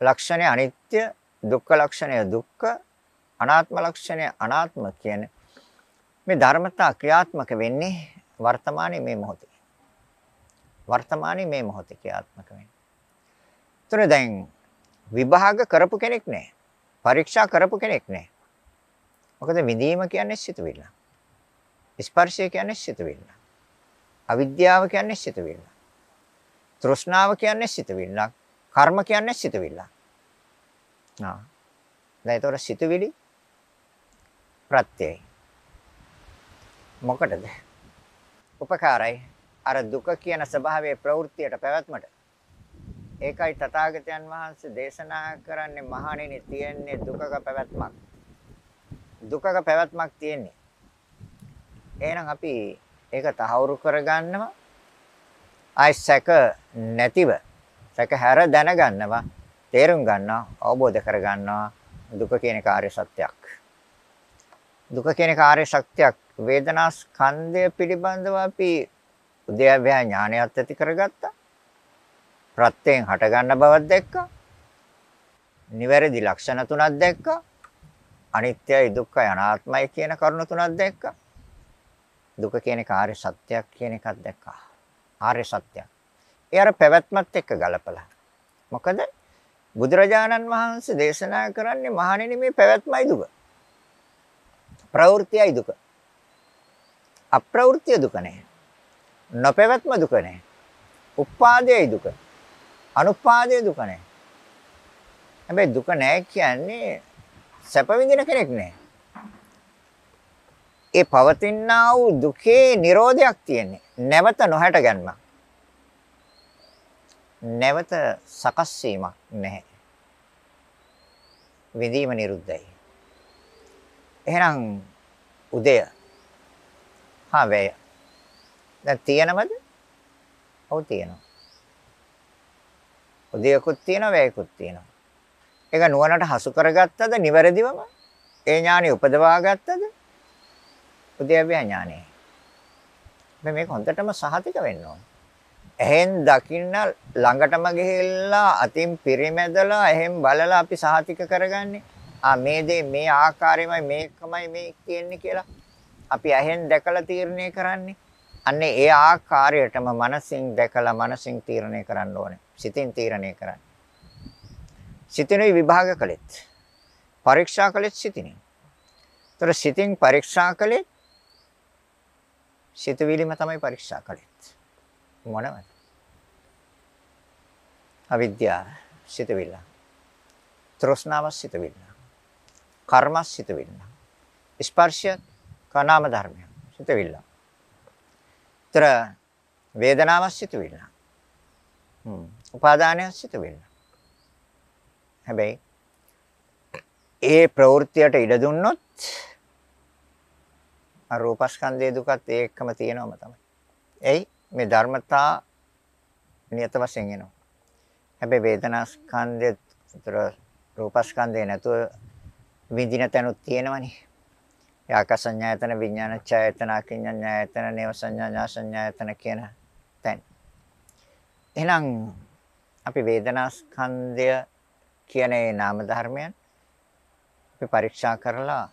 ලක්ෂණය අනිත්‍ය, දුක්ඛ ලක්ෂණය දුක්ඛ, අනාත්ම ලක්ෂණය අනාත්ම කියන මේ ධර්මතා ක්‍රියාත්මක වෙන්නේ වර්තමානයේ මේ මොහොතේ. වර්තමානයේ මේ මොහොතේ ක්‍රියාත්මක වෙන්නේ. ඒතර දැන් විභාග කරපු කෙනෙක් නැහැ. පරීක්ෂා කරපු කෙනෙක් නැහැ. මොකද විඳීම කියන්නේ සිතුවිල්ල. ස්පර්ශය කියන්නේ සිතුවිල්ල. අවිද්‍යාව කියන්නේ සිතුවිල්ල. තෘෂ්ණාව කියන්නේ සිතුවිල්ල. කර්ම කියන්නේ සිතුවිල්ල. ආ. දැන් ඒතොර සිතුවිලි ප්‍රත්‍යයයි. මොකටද? උපකාරයි. අර දුක කියන ස්වභාවයේ ප්‍රවෘත්තියට පැවැත්මට ඒකයි තථාගතයන් වහන්සේ දේශනා කරන්නේ මහණෙනි තියෙන්නේ දුකක පැවැත්මක්. දුකක පැවැත්මක් තියෙන්නේ. එහෙනම් අපි ඒක තහවුරු කරගන්නවා. ආයි සැක නැතිව සැක හැර දැනගන්නවා. තේරුම් ගන්නවා, අවබෝධ කරගන්නවා දුක කියන කාර්ය සත්‍යයක්. දුක කියන කාර්ය ශක්තියක් වේදනා ස්කන්ධය පිළිබඳව අපි උද්‍යව්‍ය ඥානයත් ඇති කරගත්තා. ප්‍රත්‍යයෙන් හට ගන්න බවක් දැක්කා. නිවැරදි ලක්ෂණ තුනක් දැක්කා. අනිත්‍යයි දුක්ඛයි අනාත්මයි කියන කරුණු තුනක් දැක්කා. දුක කියන කාර්ය සත්‍යයක් කියන එකක් දැක්කා. ආර්ය සත්‍යයක්. ඒ අර පැවැත්මත් එක්ක ගලපලා. මොකද බුදුරජාණන් වහන්සේ දේශනා කරන්නේ මහණෙනි මේ පැවැත්මයි දුක. ප්‍රවෘත්තියයි දුක. අප්‍රවෘත්තිය දුක නැහැ. නොපැවැත්ම දුක නැහැ. උපාදේයි දුක. අනුපාදයේ දුක නැහැ. හැබැයි දුක නැහැ කියන්නේ සැප විඳින කෙනෙක් නැහැ. ඒ පවතිනා වූ දුකේ Nirodhayak තියෙන්නේ. නැවත නොහැට ගැනීමක්. නැවත සකස් වීමක් නැහැ. විදීම නිරුද්ධයි. එහෙනම් උදය හා වැය. දැන් තියෙනවද? ඔව් තියෙනවා. උදයකුත් තියෙනවා වැයකුත් තියෙනවා. ඒක නුවණට හසු කරගත්තද නිවැරදිවම? ඒ ඥානෙ උපදවා ගත්තද? උදයවැය ඥානෙ. මේක හොඳටම සහතික වෙන්න ඕනේ. එහෙන් දකින්න ළඟටම ගිහිල්ලා අතින් පිරිමැදලා එහෙන් බලලා අපි සහතික කරගන්නේ. ආ මේ දේ මේ ආකාරයමයි මේකමයි මේ කියන්නේ කියලා අපි ඇහෙන් දැකලා තීරණය කරන්නේ. අන්නේ ඒ ආකාරයටම මනසින් දැකලා මනසින් තීරණය කරන්න ඕනේ. සිතින් තීරණය කරන්න. සිතිනුයි විභාග කළෙත්. පරීක්ෂා කළෙත් සිතිනේ. ତොර සිතින් පරීක්ෂා කළෙත් සිතවිලිම තමයි පරීක්ෂා කළෙත්. මොනවද? අවිද්‍යාව සිතවිල්ල. තෘෂ්ණාව සිතවිල්ල. කර්ම සිතවිල්ල. ස්පර්ශය කනාම ධර්මය සිතවිල්ල. ତර වේදනාව සිතවිල්ල. හ්ම්. උපාදානය සිතවිල්ල. හැබැයි ඒ ප්‍රවෘත්තියට ඉඩ දුන්නොත් අරූපස්කන්ධයේ දුකත් ඒකම තියෙනවම තමයි. එයි මේ ධර්මතා නියත වශයෙන් එනවා. හැබැයි වේදනා ස්කන්ධය උතර රූපස්කන්ධය නැතුව විඳින තැනුත් තියෙනවනේ. ආකාසඤ්ඤායතන විඥානච්ඡායතන අකිඤ්ඤඤ්ඤායතන නේව සංඥා ඥාසඤ්ඤායතන කියන තැන්. එහෙනම් අපි වේදනා ස්කන්ධය කියන ඒ නාම ධර්මයන් අපි පරීක්ෂා කරලා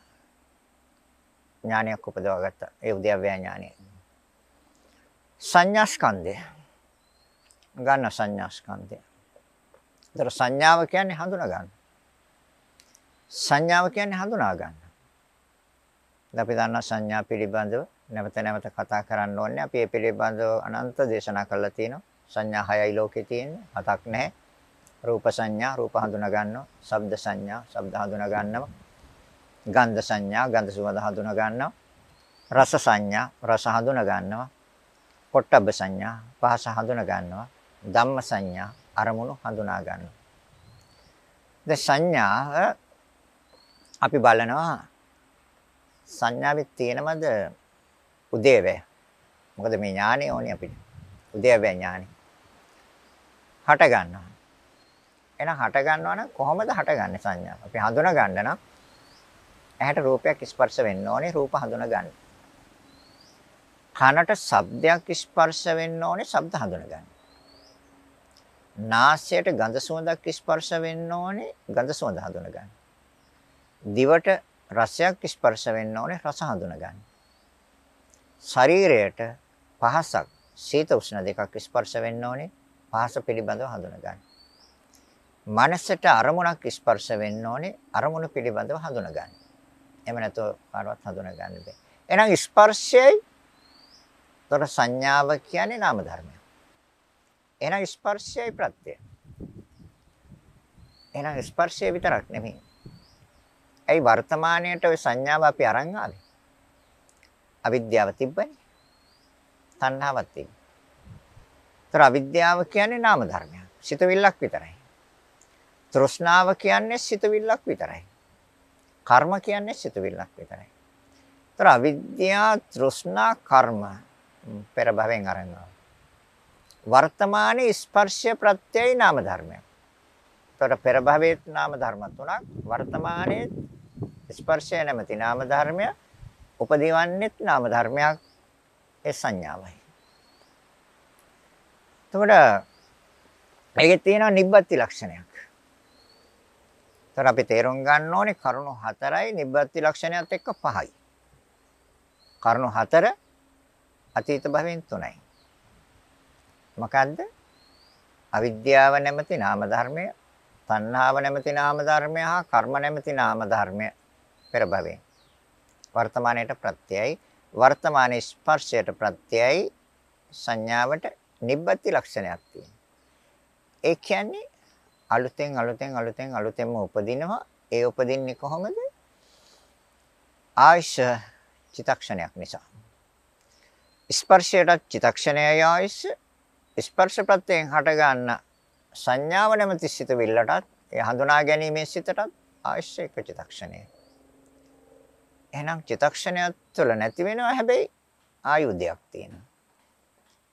ඥානයක් උපදවා ගත්තා. ඒ උද්‍යව්‍ය ඥානය. සංඥා ස්කන්ධය. ගන්න සංඥා ස්කන්ධය. ඒතර සංඥාව කියන්නේ හඳුනා ගන්න. සංඥාව කියන්නේ හඳුනා ගන්න. අපි දන්නා සංඥා පිළිබඳව නැවත නැවත කතා කරන්න ඕනේ. අපි මේ පිළිබඳව අනන්ත දේශනා කරලා තියෙනවා. සංඥා හයයි ලෝකේ තියෙන්නේ. හතක් නැහැ. රූප සංඥා රූප හඳුනා ගන්නවා. ශබ්ද සංඥා ශබ්ද හඳුනා ගන්නවා. ගන්ධ සංඥා ගන්ධ සුවඳ හඳුනා ගන්නවා. රස සංඥා රස හඳුනා ගන්නවා. පොට්ටබ්බ සංඥා පහස හඳුනා ගන්නවා. ධම්ම සංඥා අරමුණු හඳුනා ගන්නවා. දැන් සංඥා අපි බලනවා සංඥාවේ තියෙනවද උදේවැය. මොකද මේ ඥානෙ ඕනේ අපිට. උදේවැය ඥානෙ. හට ගන්නවා. එහෙනම් හට ගන්නවා නම් කොහොමද හටගන්නේ සංඥාව? අපි හඳුනා ගන්න නම් ඇහැට රූපයක් ස්පර්ශ වෙන්න ඕනේ රූප හඳුනා ගන්න. කනට ශබ්දයක් ස්පර්ශ වෙන්න ඕනේ ශබ්ද හඳුනා ගන්න. නාසයට ගඳ සුවඳක් ස්පර්ශ වෙන්න ඕනේ ගඳ සුවඳ හඳුනා ගන්න. දිවට රසයක් ස්පර්ශ වෙන්න ඕනේ රස හඳුනා ගන්න. ශරීරයට පහසක් සීත උෂ්ණ දෙකක් ස්පර්ශ වෙන්න ඕනේ පහස පිළිබඳව හඳුනා ගන්න. මනසට අරමුණක් ස්පර්ශ වෙන්න ඕනේ අරමුණ පිළිබඳව හඳුනා ගන්න. එහෙම නැතුව කාටවත් හඳුනා ගන්න බෑ. එහෙනම් ස්පර්ශයයි තොර සංඥාව කියන්නේ නාම ධර්මයක්. එහෙනම් ස්පර්ශයයි ප්‍රත්‍යය. එහෙනම් ස්පර්ශය විතරක් නෙමෙයි. ඒ වර්තමාණයට ওই සංඥාව අපි අරන් ආවේ. අවිද්‍යාව තිබ්බනේ. තණ්හාවක් තිබ්බේ. ඒතර අවිද්‍යාව කියන්නේ නාම ධර්මයක්. සිතවිල්ලක් විතරයි. තෘෂ්ණාව කියන්නේ සිතවිල්ලක් විතරයි. කර්ම කියන්නේ සිතවිල්ලක් විතරයි. ତර අවිද්‍යා තෘෂ්ණා කර්ම පෙර භවෙන් අරනවා. වර්තමානයේ ස්පර්ශ ප්‍රත්‍යය නාම ධර්මයක්. ତර පෙර භවයේ නාම ධර්ම තුනක් වර්තමානයේ ස්පර්ශය නැමැති නාම ධර්මය උපදිවන්නේත් නාම ධර්මයක් ඒ සංඥාවයි. එතකොට ඒකේ තියෙනවා නිබ්බත්ති ලක්ෂණයක්. ඒතර අපි තේරුම් ගන්න ඕනේ කරුණු හතරයි නිබ්බත්ති ලක්ෂණයත් එක්ක පහයි. කරුණු හතර අතීත භවෙන් තුනයි. මොකද්ද? අවිද්‍යාව නැමැති නාම ධර්මය, තණ්හාව නැමැති නාම ධර්මය හා කර්ම නැමැති නාම ධර්මය පෙර භවයෙන්. වර්තමානයේට ප්‍රත්‍යයයි වර්තමානයේ ස්පර්ශයට ප්‍රත්‍යයයි සංඥාවට නිබ්බති ලක්ෂණයක් තියෙනවා. ඒ කියන්නේ අලුතෙන් අලුතෙන් අලුතෙන් අලුතෙන්ම උපදිනවා. ඒ උපදින්නේ කොහොමද? ආයශ චිතක්ෂණයක් නිසා. ස්පර්ශයට චිතක්ෂණයයි ආයස ස්පර්ශ ප්‍රත්‍යයෙන් හට ගන්න සංඥාව නැමැති සිතවිල්ලටත් ඒ හඳුනා ගැනීමේ සිතටත් ආයශ එක චිතක්ෂණය. එහෙනම් චිතක්ෂණයක් තුළ නැති වෙනවා හැබැයි ආයුධයක් තියෙනවා.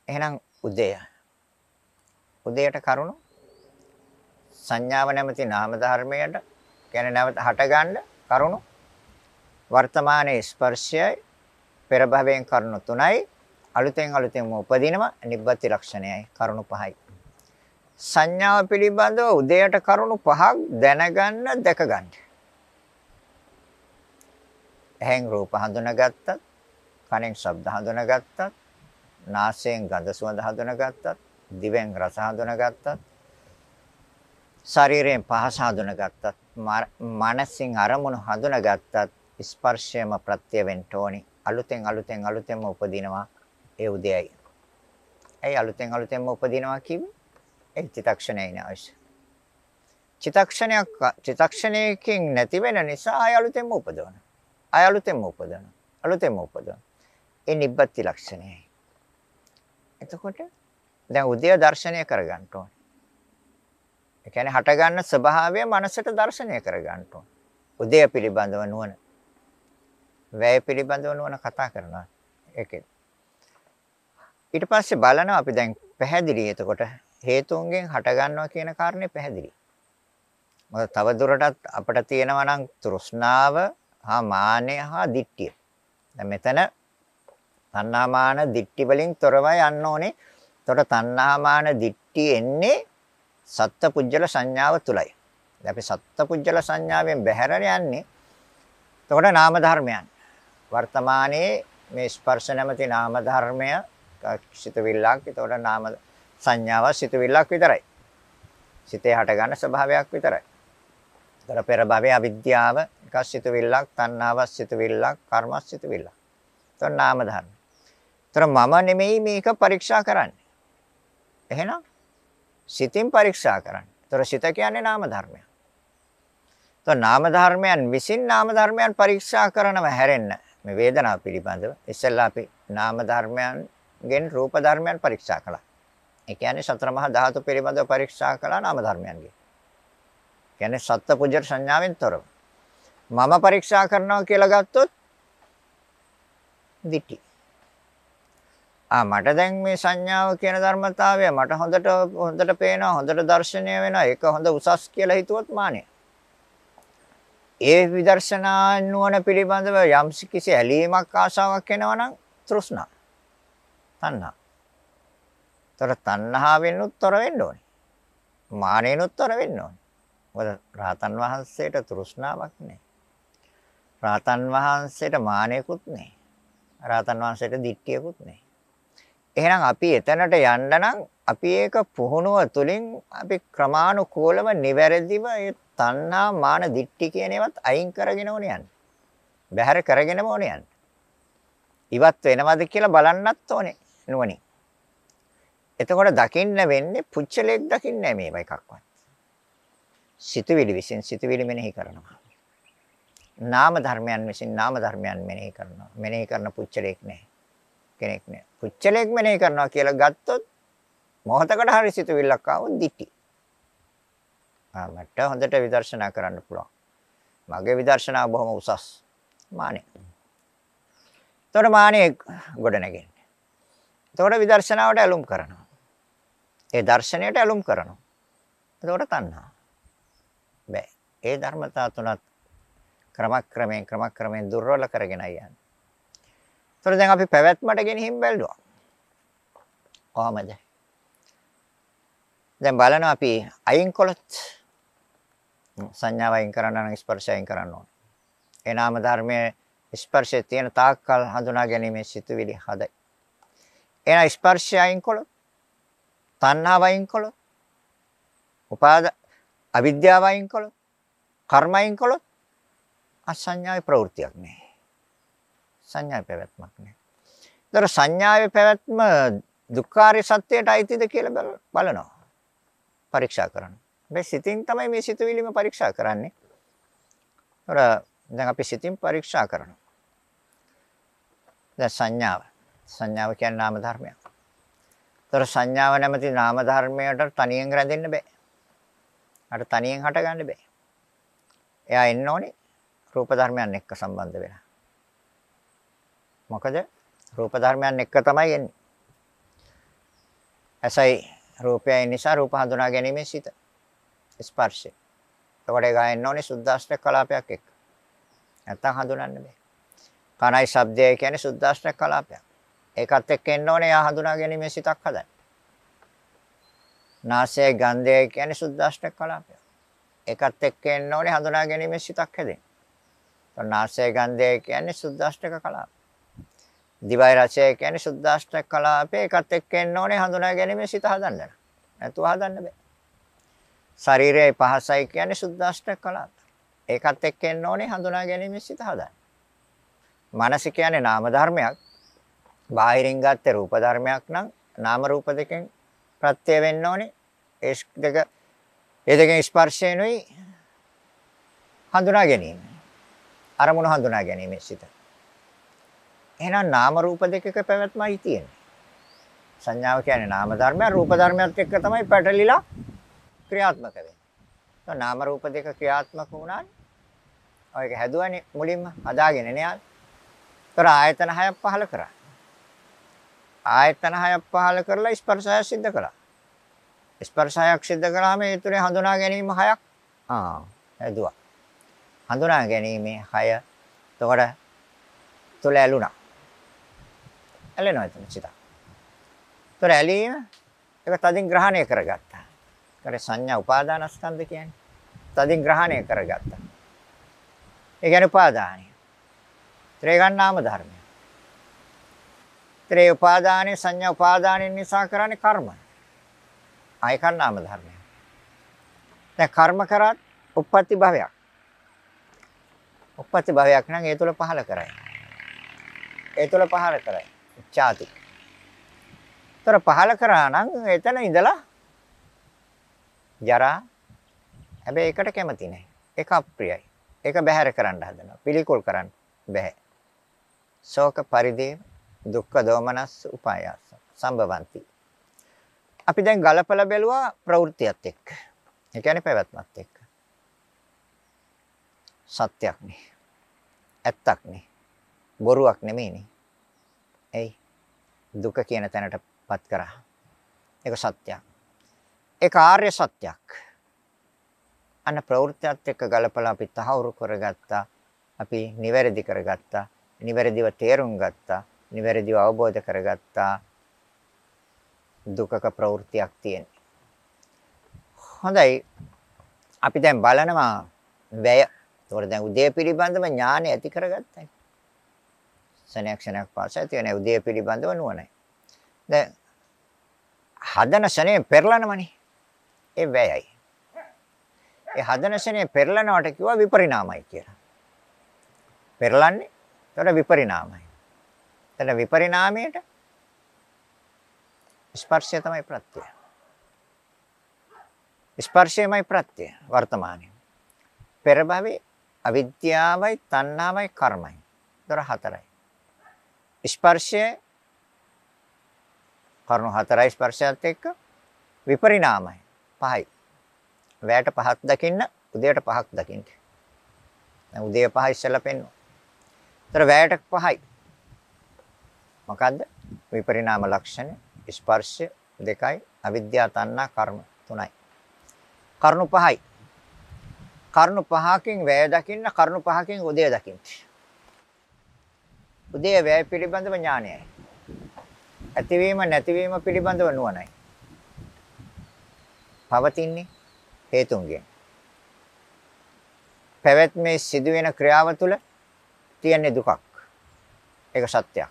එහෙනම් උදය. උදයට කරුණු සංඥාව නැමැති නාම ධර්මයට කියන්නේ නැවත හටගන්න කරුණු වර්තමානයේ ස්පර්ශයයි පෙර භවයෙන් කරුණු තුනයි අලුතෙන් අලුතෙන්ම උපදිනම නිබ්බති ලක්ෂණයයි කරුණු පහයි සංඥාව පිළිබඳව උදයට කරුණු පහක් දැනගන්න දැකගන්න. ඇහෙන් රූප හඳුනාගත්තත්, කනෙන් ශබ්ද හඳුනාගත්තත්, නාසයෙන් ගඳ සුවඳ හඳුනාගත්තත්, දිවෙන් රස හඳුනාගත්තත්, ශරීරයෙන් පහස හඳුනාගත්තත්, මනසින් අරමුණු හඳුනාගත්තත් ස්පර්ශයම ප්‍රත්‍ය වෙන්න ඕනි. අලුතෙන් අලුතෙන් අලුතෙන්ම උපදිනවා ඒ උදයයි. ඇයි අලුතෙන් අලුතෙන්ම උපදිනවා කිව්වේ? ඒ චිතක්ෂණයයි අවශ්‍ය. චිතක්ෂණයක් චිතක්ෂණයකින් නැති වෙන නිසා ආය අලුතෙන්ම උපදවන. ආය අලුතෙන්ම උපදවන. අලුතෙන්ම උපදවන. ඒ නිබ්බති ලක්ෂණයයි. එතකොට දැන් උදය දර්ශනය කරගන්න ඕනේ. ඒ කියන්නේ හටගන්න ස්වභාවය මනසට දර්ශනය කරගන්න ඕනේ. උදය පිළිබඳව නුවණ. වැය පිළිබඳව නුවණ කතා කරනවා. ඒකෙන්. ඊට පස්සේ බලනවා අපි දැන් පැහැදිලි එතකොට හේතුන්ගෙන් හට ගන්නවා කියන කාරණේ පැහැදිලි. මොකද තව දුරටත් අපිට තියෙනවා නම් තෘෂ්ණාව හා මානය හා දිට්ඨිය. දැන් මෙතන තණ්හාමාන දිට්ඨි වලින් තොරව යන්න ඕනේ. එතකොට තණ්හාමාන දිට්ඨි එන්නේ සත්පුජ්‍යල සංඥාව තුලයි. දැන් අපි සත්පුජ්‍යල සංඥාවෙන් බැහැර යන්නේ. එතකොට නාම ධර්මයන්. වර්තමානයේ මේ ස්පර්ශ නැමැති නාම ධර්මය සිතවිල්ලක්. එතකොට නාම සංඥාව සිතුවිල්ලක් විතරයි. සිතේ හට ගන්න ස්වභාවයක් විතරයි. ඒතර පෙර භවයේ අවිද්‍යාව එකක් සිතුවිල්ලක්, තණ්හාව සිතුවිල්ලක්, කර්ම සිතුවිල්ලක්. ඒතර නාම ධර්ම. ඒතර මම නෙමෙයි මේක පරීක්ෂා කරන්නේ. එහෙනම් සිතින් පරීක්ෂා කරන්න. ඒතර සිත කියන්නේ නාම ධර්මයක්. ඒතර නාම ධර්මයන් විසින් නාම ධර්මයන් පරීක්ෂා කරනව හැරෙන්න මේ වේදනාව පිළිබඳව ඉස්සෙල්ලා අපි නාම ධර්මයන්ගෙන් රූප ධර්මයන් පරීක්ෂා කළා. ඒ කියන්නේ සතර මහා ධාතු පිළිබඳව පරීක්ෂා කළා නාම ධර්මයන්ගේ. කියන්නේ සත්පුජ්‍ය සංඥාවෙන් තොරව. මම පරීක්ෂා කරනවා කියලා ගත්තොත් දිටි. ආ මට දැන් මේ සංඥාව කියන ධර්මතාවය මට හොඳට හොඳට පේනවා හොඳට දැర్శණය වෙනවා ඒක හොඳ උසස් කියලා හිතුවොත් මානෙ. ඒ විදර්ශනා නුවණ පිළිබඳව යම් කිසි ඇලීමක් ආශාවක් එනවා නම් තෘෂ්ණා. තණ්හා. තොර තණ්හාවෙන්ුත් තොර වෙන්න ඕනේ. මානෙනුත් තොර වෙන්න ඕනේ. මොකද රාතන් වහන්සේට තෘෂ්ණාවක් නැහැ. රාතන් වහන්සේට මානෙකුත් නැහැ. රාතන් වහන්සේට දික්කියකුත් නැහැ. එහෙනම් අපි එතනට යන්න නම් අපි ඒක පුහුණුව තුළින් අපි ක්‍රමානුකූලව නිවැරදිව ඒ තණ්හා මාන දික්ටි කියන ඒවත් අයින් කරගෙන ඕනේ යන්න. බැහැර කරගෙනම ඕනේ යන්න. ඉවත් වෙනවද කියලා බලන්නත් ඕනේ නුවණින්. එතකොට දකින්න වෙන්නේ පුච්චලෙක් දකින්නේ මේව එකක්වත්. සිතුවිලි විසින් සිතුවිලි මෙනෙහි කරනවා. නාම ධර්මයන් විසින් නාම ධර්මයන් මෙනෙහි කරනවා. මෙනෙහි කරන පුච්චලෙක් නැහැ. කෙනෙක් නැහැ. පුච්චලෙක් මෙනෙහි කරනවා කියලා ගත්තොත් මොහතකට හරි සිතුවිල්ලක් ආවොත් දිටි. ආ මට හොඳට විදර්ශනා කරන්න පුළුවන්. මගේ විදර්ශනාව බොහොම උසස්. මානෙ. එතකොට මානෙ ගොඩ නැගෙන්නේ. එතකොට විදර්ශනාවට ඇලුම් කරනවා. ඒ දර්ශනයට ඇලුම් කරනවා. එතකොට තණ්හා. බෑ. ඒ ධර්මතා තුනත් ක්‍රමක්‍රමයෙන් ක්‍රමක්‍රමයෙන් දුර්වල කරගෙන යන්නේ. ඒතර දැන් අපි පැවැත්මට ගෙනihin බැලුවා. කොහමද? දැන් බලනවා අපි අයින් කළොත් සංඥාව අයින් කරන්න නම් ස්පර්ශය අයින් කරන්න ඕනේ. ඒ නාම ධර්මයේ ස්පර්ශයේ තියෙන තාක්කල් හඳුනා ගැනීමේ සිතුවිලි හදයි. එහෙනම් ස්පර්ශය අයින් කළොත් තණ්හාව අයින් කළොත් උපාද අවිද්‍යාව අයින් කළොත් කර්ම අයින් කළොත් අසඤ්ඤාවේ ප්‍රවෘත්තියක් නැහැ. සංඥාවේ පැවැත්මක් නැහැ. ඒතර සංඥාවේ පැවැත්ම දුක්ඛාරය සත්‍යයට අයිතිද කියලා බලනවා. පරීක්ෂා කරනවා. මේ සිතින් තමයි මේ සිතුවිලිම පරීක්ෂා කරන්නේ. ඒතර දැන් අපි සිතින් පරීක්ෂා කරනවා. දැන් සංඥාව. සංඥාව කියන්නේ නාම ධර්මයක්. ତොර සංඥාව නැමැති නාම ධර්මයට තනියෙන් රැඳෙන්න බෑ. අර තනියෙන් හටගන්න බෑ. එයා එන්න ඕනේ රූප ධර්මයන් එක්ක සම්බන්ධ වෙලා. මොකද රූප ධර්මයන් එක්ක තමයි එන්නේ. ඇසයි රූපයයි නිසා රූප හඳුනා ගැනීමේ සිත. ස්පර්ශය. එතකොට ඒ ගායන්න ඕනේ සුද්දාෂ්ටක කලාපයක් එක්ක. නැත්තම් හඳුනන්න බෑ. කනයි ශබ්දය කියන්නේ සුද්දාෂ්ටක කලාපයක්. ඒකත් එක්ක එන්න ඕනේ යා හඳුනා ගැනීමේ සිතක් හදන්න. නාසය ගන්ධය කියන්නේ සුද්දාෂ්ටක කලාපයක්. ඒකත් එක්ක එන්න ඕනේ හඳුනා ගැනීමේ සිතක් හැදෙන්න. නාසය ගන්ධය කියන්නේ සුද්දාෂ්ටක කලාප. දිවයි රසය කියන්නේ සුද්දාෂ්ටක කලාපේ ඒකත් එක්ක එන්න ඕනේ හඳුනා ගැනීමේ සිත හදන්න. නැතුව හදන්න බෑ. ශරීරයයි පහසයි කියන්නේ සුද්දාෂ්ටක කලාප. ඒකත් එක්ක එන්න ඕනේ හඳුනා ගැනීමේ සිත හදන්න. මනස කියන්නේ නාම ධර්මයක්. බාහිරින් ගත්ත රූප ධර්මයක් නම් නාම රූප දෙකෙන් ප්‍රත්‍ය වෙන්න ඕනේ. ඒ දෙක ඒ දෙකෙන් ස්පර්ශයෙන්ුයි හඳුනා ගැනීම. අරමුණ හඳුනා ගැනීම සිත. එහෙනම් නාම රූප දෙකක පැවැත්මයි තියෙන්නේ. සංඥාව කියන්නේ නාම ධර්මයක් රූප ධර්මයක් එක්ක තමයි පැටලිලා ක්‍රියාත්මක වෙන්නේ. તો නාම රූප දෙක ක්‍රියාත්මක වුණානේ. ඔය එක හැදුවානේ මුලින්ම හදාගෙන නේ තොර ආයතන හයක් පහල කරා. ආයතන හයක් පහල කරලා ස්පර්ශය සිද්ධ කළා. ස්පර්ශයක් සිද්ධ කළාම ඒ තුනේ හඳුනා ගැනීම හයක් ආ හැදුවා. හඳුනා ගැනීමේ හය එතකොට තුල ඇලුනා. ඇලෙනවා එතන සිත. ඒතර ඇලීම ඒක තදින් ග්‍රහණය කරගත්තා. ඒකට සංඥා උපාදානස්කන්ධ කියන්නේ. තදින් ග්‍රහණය කරගත්තා. ඒ කියන්නේ උපාදානයි. ත්‍රේ ගන්නාම ධර්මය. ත්‍රේ උපාදානේ සංඥා උපාදානෙන් නිසා කරන්නේ කර්ම. ආය කන්නාම ධර්මය. දැන් කර්ම කරත් උප්පත්ති භවයක්. උප්පත්ති භවයක් නම් ඒ තුල පහල කරයි. ඒ තුල පහල කරයි. ඡාති. ତර පහල කරා නම් එතන ඉඳලා ජරා හැබැයි ඒකට කැමති නැහැ. ඒක අප්‍රියයි. ඒක බැහැර කරන්න හදනවා. පිළිකුල් කරන්න බැහැ. ශෝක පරිදේව දුක්ඛ දෝමනස් උපායාස සම්භවಂತಿ. අපි දැන් ගලපලා බැලුවා ප්‍රවෘත්තියත් එක්ක. ඒ කියන්නේ පැවැත්මත් එක්ක. සත්‍යක් නේ. ඇත්තක් නේ. බොරුවක් නෙමෙයිනේ. එයි දුක කියන තැනටපත් කරා. ඒක සත්‍යයක්. ඒක ආර්ය සත්‍යයක්. අන්න ප්‍රවෘත්තියත් එක්ක ගලපලා අපි තහවුරු කරගත්තා. අපි නිවැරදි කරගත්තා. නිවැරදිව තේරුම් ගත්තා. නිවැරදිව අවබෝධ කරගත්තා. දුකක ප්‍රවෘත්තියක් තියෙනවා. හොඳයි. අපි දැන් බලනවා වැය. ඒතකොට දැන් උදේ පිළිබඳව ඥානය ඇති කරගත්තා. ශනයක් ශනයක් පාස ඇති වෙන උදේ පිළිබඳව නුවණයි. දැන් හදන ශනේ පෙරලනවනේ. ඒ වැයයි. ඒ හදන ශනේ පෙරලනවට කිව්වා විපරිණාමයි කියලා. පෙරලන්නේ ඒතර විපරිණාමයි. එතන විපරිණාමයට ස්පර්ශය තමයි ප්‍රත්‍යය. ස්පර්ශයමයි ප්‍රත්‍යය වර්තමානයේ. පෙර භවයේ අවිද්‍යාවයි තණ්හාවයි කර්මයි. ඒතර හතරයි. ස්පර්ශය කරුණු හතරයි ස්පර්ශයත් එක්ක විපරිණාමයි පහයි. වැයට පහක් දකින්න උදේට පහක් දකින්න. දැන් උදේ පහ ඉස්සෙල්ලා පෙන්වනවා. ඒතර වැයට පහයි. මොකද්ද? විපරිණාම ලක්ෂණ ස්පර්ශ දෙකයි අවිද්‍යා තණ්හා කර්ම තුනයි. කරුණු පහයි. කරුණු පහකින් වැය දකින්න කරුණු පහකින් උදේ දකින්න. උදේ වැය පිළිබඳව ඥානයයි. ඇතිවීම නැතිවීම පිළිබඳව නුවණයි. පවතින්නේ හේතුන්ගෙන්. පැවැත්මේ සිදුවෙන ක්‍රියාව තුළ තියෙන දුකක්. ඒක සත්‍යයක්.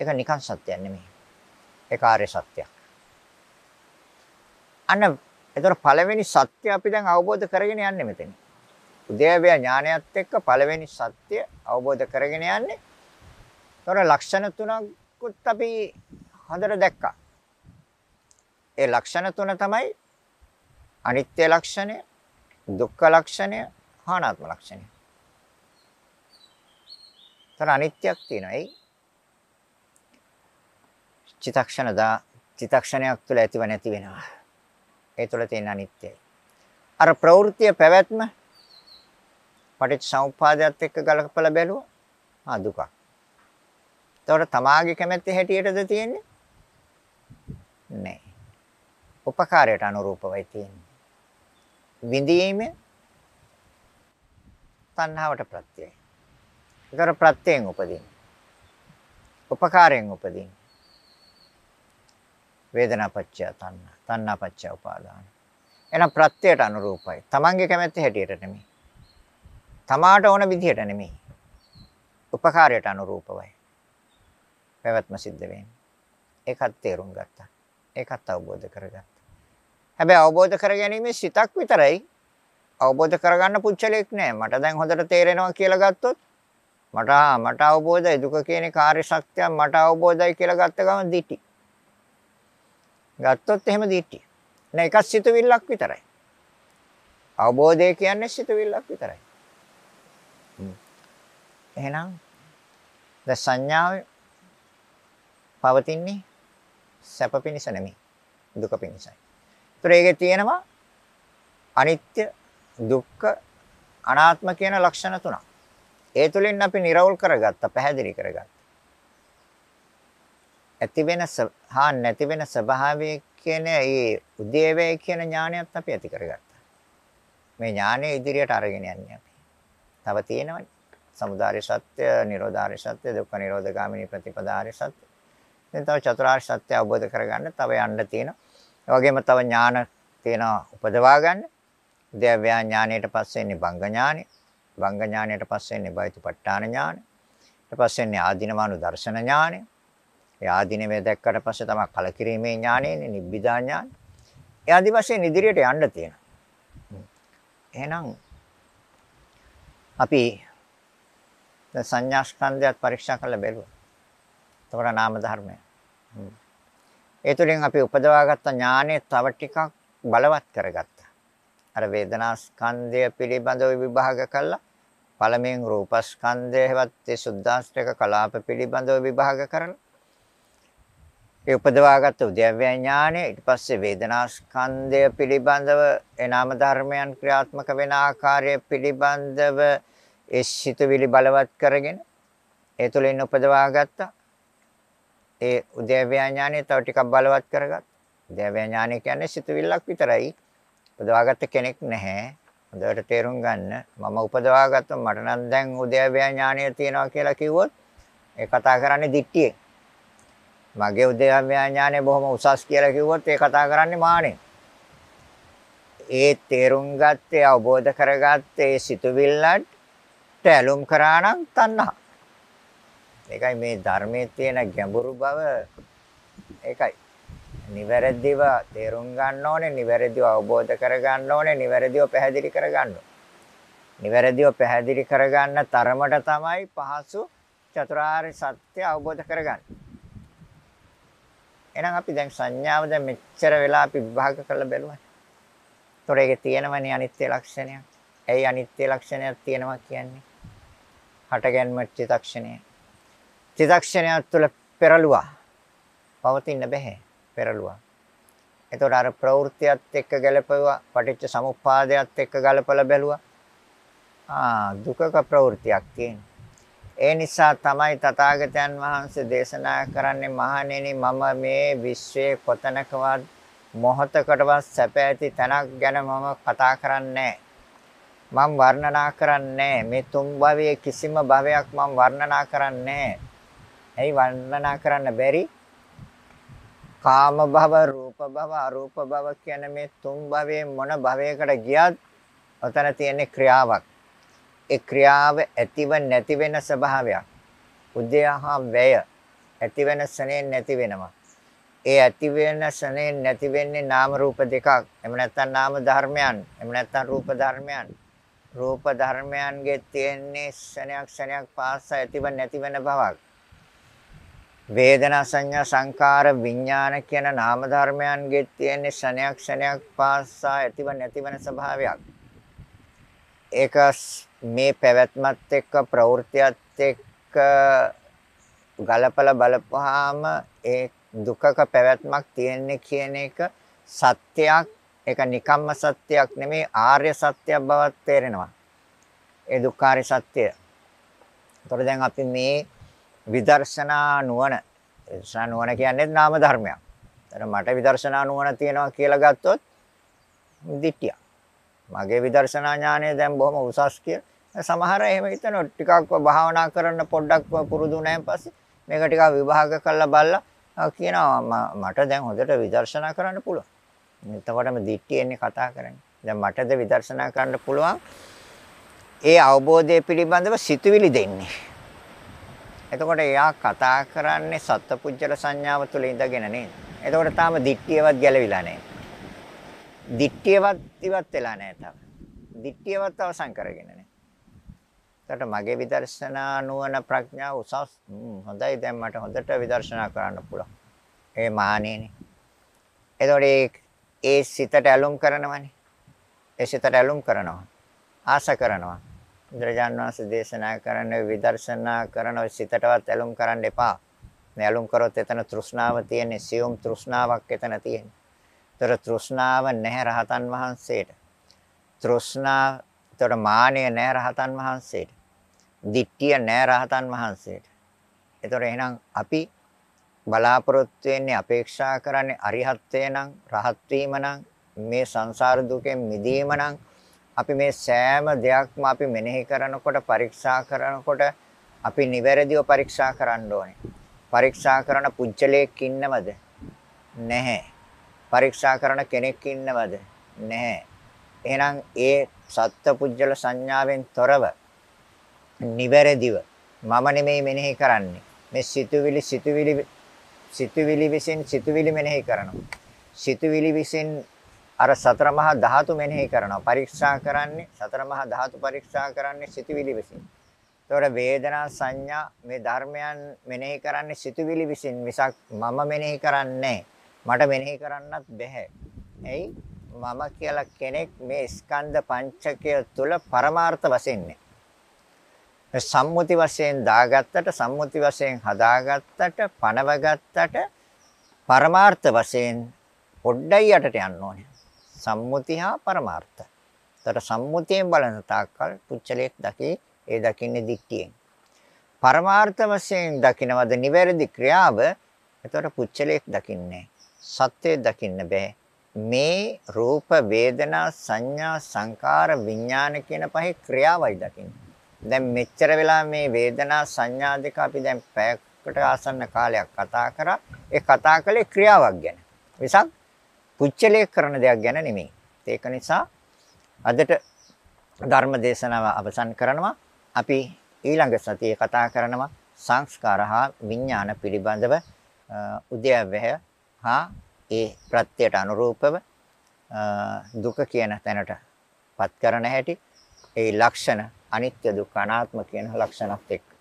ඒක නිකන් සත්‍යයක් නෙමෙයි. ඒක ආර්ය සත්‍යයක්. අන්න ඒතර පළවෙනි සත්‍ය අපි දැන් අවබෝධ කරගෙන යන්නේ මෙතන. උදේවැය ඥානයත් එක්ක පළවෙනි සත්‍ය අවබෝධ කරගෙන යන්නේ. ඒතර ලක්ෂණ තුනකුත් අපි හොඳට දැක්කා. ඒ ලක්ෂණ තුන තමයි අනිත්‍ය ලක්ෂණය, දුක්ඛ ලක්ෂණය, අනාත්ම ලක්ෂණය. තර අනිත්‍යක් තියෙනවා. ඒ චිතක්ෂණ දා චිතක්ෂණයක් තුළ ඇතිව නැති වෙනවා. ඒ තුළ තියෙන අනිත්‍යයි. අර ප්‍රවෘත්තිය පැවැත්ම පටිච්ච සමුප්පාදයට එක්ක ගලපලා බැලුවා. ආ දුකක්. එතකොට තමාගේ කැමැත්ත හැටියටද තියෙන්නේ? නෑ. උපකාරයට අනුරූපවයි තියෙන්නේ. විඳීම තණ්හාවට ප්‍රත්‍යයයි. ඒතර ප්‍රත්‍යයෙන් උපදින්නේ. උපකාරයෙන් උපදින්නේ. වේදනා පච්චය තණ්හා. තණ්හා පච්චය උපාදාන. එහෙනම් ප්‍රත්‍යයට අනුරූපයි. තමන්ගේ කැමැත්ත හැටියට නෙමෙයි. තමාට ඕන විදිහට නෙමෙයි. උපකාරයට අනුරූපවයි. පැවැත්ම සිද්ධ වෙන්නේ. ඒකත් තේරුම් ගත්තා. ඒකත් අවබෝධ කරගත්තා. හැබැයි අවබෝධ කරගැනීමේ සිතක් විතරයි අවබෝධ කරගන්න පුච්චලෙක් නෑ. මට දැන් හොඳට තේරෙනවා කියලා ගත්තොත් මට මට අවබෝධයි දුක කියන කාර්ය ශක්තිය මට අවබෝධයි කියලා ගත්ත ගමන් දිටි. ගත්තොත් එහෙම දිටි. නෑ එකක් සිතුවිල්ලක් විතරයි. අවබෝධය කියන්නේ සිතුවිල්ලක් විතරයි. එහෙනම් ද සංඥාව පවතින්නේ සැප පිණිස නෙමෙයි දුක පිණිසයි. ඒතර ඒකේ තියෙනවා අනිත්‍ය දුක්ඛ අනාත්ම කියන ලක්ෂණ තුනක්. ඒ තුලින් අපි නිර්වෘල් කරගත්තා, පැහැදිලි කරගත්තා. ඇති වෙන හා නැති වෙන ස්වභාවය කියන ඒ උදේවේ කියන ඥානයත් අපි ඇති කරගත්තා. මේ ඥානය ඉදිරියට අරගෙන යන්නේ අපි. තව තියෙනවනේ. සමුදාය සත්‍ය, නිරෝධාරය සත්‍ය, දුක්ඛ නිරෝධ ගාමිනී ප්‍රතිපදාරය සත්‍ය. දැන් තව චතුරාර්ය සත්‍ය අවබෝධ කරගන්න තව යන්න තියෙනවා. ඒ වගේම තව ඥාන තියෙනවා උපදවා ගන්න. උද්‍යව්‍යා ඥානයට පස්සේ ඉන්නේ බංග ඥානෙ. බංග ඥානයට පස්සේ ඉන්නේ බයිතුපට්ඨාන ඥානෙ. ඊට පස්සේ ඉන්නේ ආධිනවානු දර්ශන ඥානෙ. ඒ ආධිනවේ දැක්කට පස්සේ තමයි කලකිරීමේ ඥානෙන්නේ නිබ්බිදා ඥානෙ. ඒ ආදි වශයෙන් ඉදිරියට යන්න තියෙනවා. එහෙනම් අපි සංඥා ස්කන්ධයත් පරීක්ෂා කරලා බැලුවා. එතකොට නාම ධර්මය. ඒ තුළින් අපි උපදවාගත්ත ඥානෙ තව ටිකක් බලවත් කරගත්තා. අර වේදනා ස්කන්ධය පිළිබඳව විභාග කළා. පළමුවෙන් රූපස්කන්ධය හෙවත් ඒ සුද්ධාස්ත්‍රක කලාප පිළිබඳව විභාග කරලා ඒ උපදවාගත්ත උද්‍යව්‍ය ඥානය ඊට පස්සේ වේදනා ස්කන්ධය පිළිබඳව ඒ නාම ධර්මයන් ක්‍රියාත්මක වෙන ආකාරය පිළිබඳව ඒ සිතුවිලි බලවත් කරගෙන ඒ තුළින් උපදවාගත්ත ඒ උද්‍යව්‍ය ඥානය තව ටිකක් බලවත් කරගත්තා. උද්‍යව්‍ය ඥානය කියන්නේ සිතුවිල්ලක් විතරයි. උපදවාගත්ත කෙනෙක් නැහැ. හොඳට තේරුම් ගන්න. මම උපදවාගත්ත මට නම් දැන් උද්‍යව්‍ය ඥානය තියෙනවා කියලා කිව්වොත් ඒ කතා කරන්නේ දික්තියෙන්. මගේ උද්‍යව්‍ය ඥානය බොහොම උසස් කියලා කිව්වොත් ඒ කතා කරන්නේ මානෙන්. ඒ තේරුම් ගත්තේ අවබෝධ කරගත්තේ සිතුවිල්ලට ඇලුම් කරා නම් තණ්හා. ඒකයි මේ ධර්මයේ තියෙන ගැඹුරු බව ඒකයි. නිවැරදිව තේරුම් ගන්න ඕනේ, නිවැරදිව අවබෝධ කර ගන්න ඕනේ, නිවැරදිව පැහැදිලි කර ගන්න ඕනේ. නිවැරදිව පැහැදිලි කරගන්න තරමට තමයි පහසු චතුරාර්ය සත්‍ය අවබෝධ කරගන්නේ. එහෙනම් අපි දැන් සංඥාව දැන් මෙච්චර වෙලා අපි විභාග කරලා බැලුවා. ඒතොර ඒකේ තියෙනවනේ අනිත්‍ය ලක්ෂණයක්. ඇයි අනිත්‍ය ලක්ෂණයක් තියෙනවා කියන්නේ? හටගැන්ම චිතක්ෂණය. චිතක්ෂණය තුළ පෙරළුවා. පවතින්න බෑ. පෙරළුවා. එතකොට අර ප්‍රවෘත්තියත් එක්ක ගැලපුවා, පටිච්ච සමුප්පාදයට එක්ක ගලපලා බැලුවා. ආ දුකක ප්‍රවෘත්තියක් තියෙනවා. ඒ නිසා තමයි තථාගතයන් වහන්සේ දේශනා කරන්නේ මහණෙනි මම මේ විශ්වයේ කොතනකවත් මොහතකටවත් සැප ඇති තැනක් ගැන මම කතා කරන්නේ මම වර්ණනා කරන්නේ මේ තුන් භවයේ කිසිම භවයක් මම වර්ණනා කරන්නේ ඇයි වර්ණනා කරන්න බැරි? කාම භව, රූප භව, අරූප භව කියන මේ තුන් භවයේ මොන භවයකට ගියත් ඔතන තියෙන ක්‍රියාවක්. ඒ ක්‍රියාව ඇතිව නැති වෙන ස්වභාවයක්. උද්‍යහා වැය ඇති වෙන සනේ නැති වෙනවා. ඒ ඇති වෙන සනේ නැති වෙන්නේ නාම රූප දෙකක්. එහෙම නැත්නම් නාම ධර්මයන්. එහෙම නැත්නම් රූප ධර්මයන්. රූප ධර්මයන්ගේ තියෙන්නේ ශනයක් ශනයක් පාසා ඇතිව නැති වෙන බවක්. වේදනා සංඥා සංකාර විඥාන කියන නාම ධර්මයන්ගේ තියෙන්නේ ශනයක් ශනයක් පාසා ඇතිව නැති වෙන ස්වභාවයක්. ඒක මේ පැවැත්මත් එක්ක ප්‍රවෘත්තියත් එක්ක ගලපලා බලපුවාම ඒ දුකක පැවැත්මක් තියෙන්නේ කියන එක සත්‍යයක් ඒක නිකම්ම සත්‍යයක් නෙමෙයි ආර්ය සත්‍යයක් බවක් තේරෙනවා. ඒ දුක්ඛාරය සත්‍යය. ඒතකොට දැන් අපි මේ විදර්ශනා නුවණ විදර්ශනා නුවණ කියන්නේ නාම ධර්මයක්. ඒතර මට විදර්ශනා නුවණ තියෙනවා කියලා ගත්තොත් දිට්ඨිය. මගේ විදර්ශනා ඥානය දැන් බොහොම උසස් කිය. සමහර අය එහෙම හිතනවා ටිකක් භාවනා කරන්න පොඩ්ඩක් පුරුදු වුණාන් පස්සේ මේක ටිකක් විභාග කරලා බලලා කියනවා මට දැන් හොඳට විදර්ශනා කරන්න පුළුවන්. එතකොටම දිට්ඨියෙන්නේ කතා කරන්නේ. දැන් මටද විදර්ශනා කරන්න පුළුවන්. ඒ අවබෝධය පිළිබඳව සිතුවිලි දෙන්නේ. එතකොට එයා කතා කරන්නේ සත්පුජ්‍යල සංඥාව තුළ ඉඳගෙන නේද? එතකොට තාම දිට්ඨියවත් ගැලවිලා නැහැ. දිට්ඨියවත් ඉවත් වෙලා නැහැ තාම. දිට්ඨියවත් අවසන් කරගෙන නැහැ. එතකොට මගේ විදර්ශනා නුවණ ප්‍රඥාව උසස් හොඳයි දැන් මට හොඳට විදර්ශනා කරන්න පුළුවන්. ඒ මානෙනේ. එතකොට ඒ සිතට ඇලුම් කරනවනේ. ඒ සිතට ඇලුම් කරනවා. ආස කරනවා. බුදුරජාන් වහන්සේ දේශනා කරන විදර්ශනා කරන සිතටවත් ඇලුම් කරන්න එපා. මේ ඇලුම් කරොත් එතන තෘෂ්ණාව තියෙන්නේ, සියුම් තෘෂ්ණාවක් එතන තියෙන්නේ. ඒතර තෘෂ්ණාව නැහැ රහතන් වහන්සේට. තෘෂ්ණාව, ඒතර මානය නැහැ රහතන් වහන්සේට. දිට්ඨිය නැහැ රහතන් වහන්සේට. ඒතර එහෙනම් අපි බලාපොරොත්තු වෙන්නේ අපේක්ෂා කරන්නේ අරිහත්ත්වය නම් රහත් වීම නම් මේ සංසාර දුකෙන් මිදීම නම් අපි මේ සෑම දෙයක්ම අපි මෙනෙහි කරනකොට පරීක්ෂා කරනකොට අපි නිවැරදිව පරීක්ෂා කරන්න ඕනේ. පරීක්ෂා කරන පුජ්‍යලයක් ඉන්නවද? නැහැ. පරීක්ෂා කරන කෙනෙක් ඉන්නවද? නැහැ. එහෙනම් ඒ සත්පුජ්‍යල සංඥාවෙන් තොරව නිවැරදිව මම නෙමෙයි මෙනෙහි කරන්නේ. මේ සිතුවිලි සිතුවිලි සිතුවිලි විසින් සිතුවිලි මෙනෙහි කරනවා. සිතුවිලි විසින් අර සතර මහා ධාතු මෙනෙහි කරනවා. පරීක්ෂා කරන්නේ සතර මහා ධාතු පරීක්ෂා කරන්නේ සිතුවිලි විසින්. ඒතකොට වේදනා සංඥා මේ ධර්මයන් මෙනෙහි කරන්නේ සිතුවිලි විසින් මිසක් මම මෙනෙහි කරන්නේ මට මෙනෙහි කරන්නත් බැහැ. එයි මම කියලා කෙනෙක් මේ ස්කන්ධ පංචකය තුල පරමාර්ථ වශයෙන් නෑ. සම්මුති වශයෙන් දාගත්තට සම්මුති වශයෙන් හදාගත්තට පනවගත්තට පරමාර්ථ වශයෙන් පොඩ්ඩයි යටට යන්න ඕනේ. සම්මුති හා පරමාර්ථ. ඒතර සම්මුතියෙන් බලන තාක්කල් පුච්චලයක් දකි ඒ දකින්නේ දික්තියෙන්. පරමාර්ථ වශයෙන් දකින්නවද නිවැරදි ක්‍රියාව එතකොට පුච්චලයක් දකින්නේ සත්‍යය දකින්න බෑ. මේ රූප වේදනා සංඥා සංකාර විඥාන කියන පහේ ක්‍රියාවයි දකින්නේ. දැන් මෙච්චර වෙලා මේ වේදනා සංඥා දෙක අපි දැන් පැයකට ආසන්න කාලයක් කතා කරා. ඒ කතා කළේ ක්‍රියාවක් ගැන. විසක් පුච්චලයේ කරන දෙයක් ගැන නෙමෙයි. ඒක නිසා අදට ධර්ම දේශනාව අවසන් කරනවා. අපි ඊළඟ සතියේ කතා කරනවා සංස්කාර හා විඥාන පිළිබඳව උද්‍යවය හා ඒ ප්‍රත්‍යයට අනුරූපව දුක කියන තැනට පත් කරන හැටි ඒ ලක්ෂණ අනිත්‍ය දුක්ඛ අනාත්ම කියන ලක්ෂණත් එක්ක.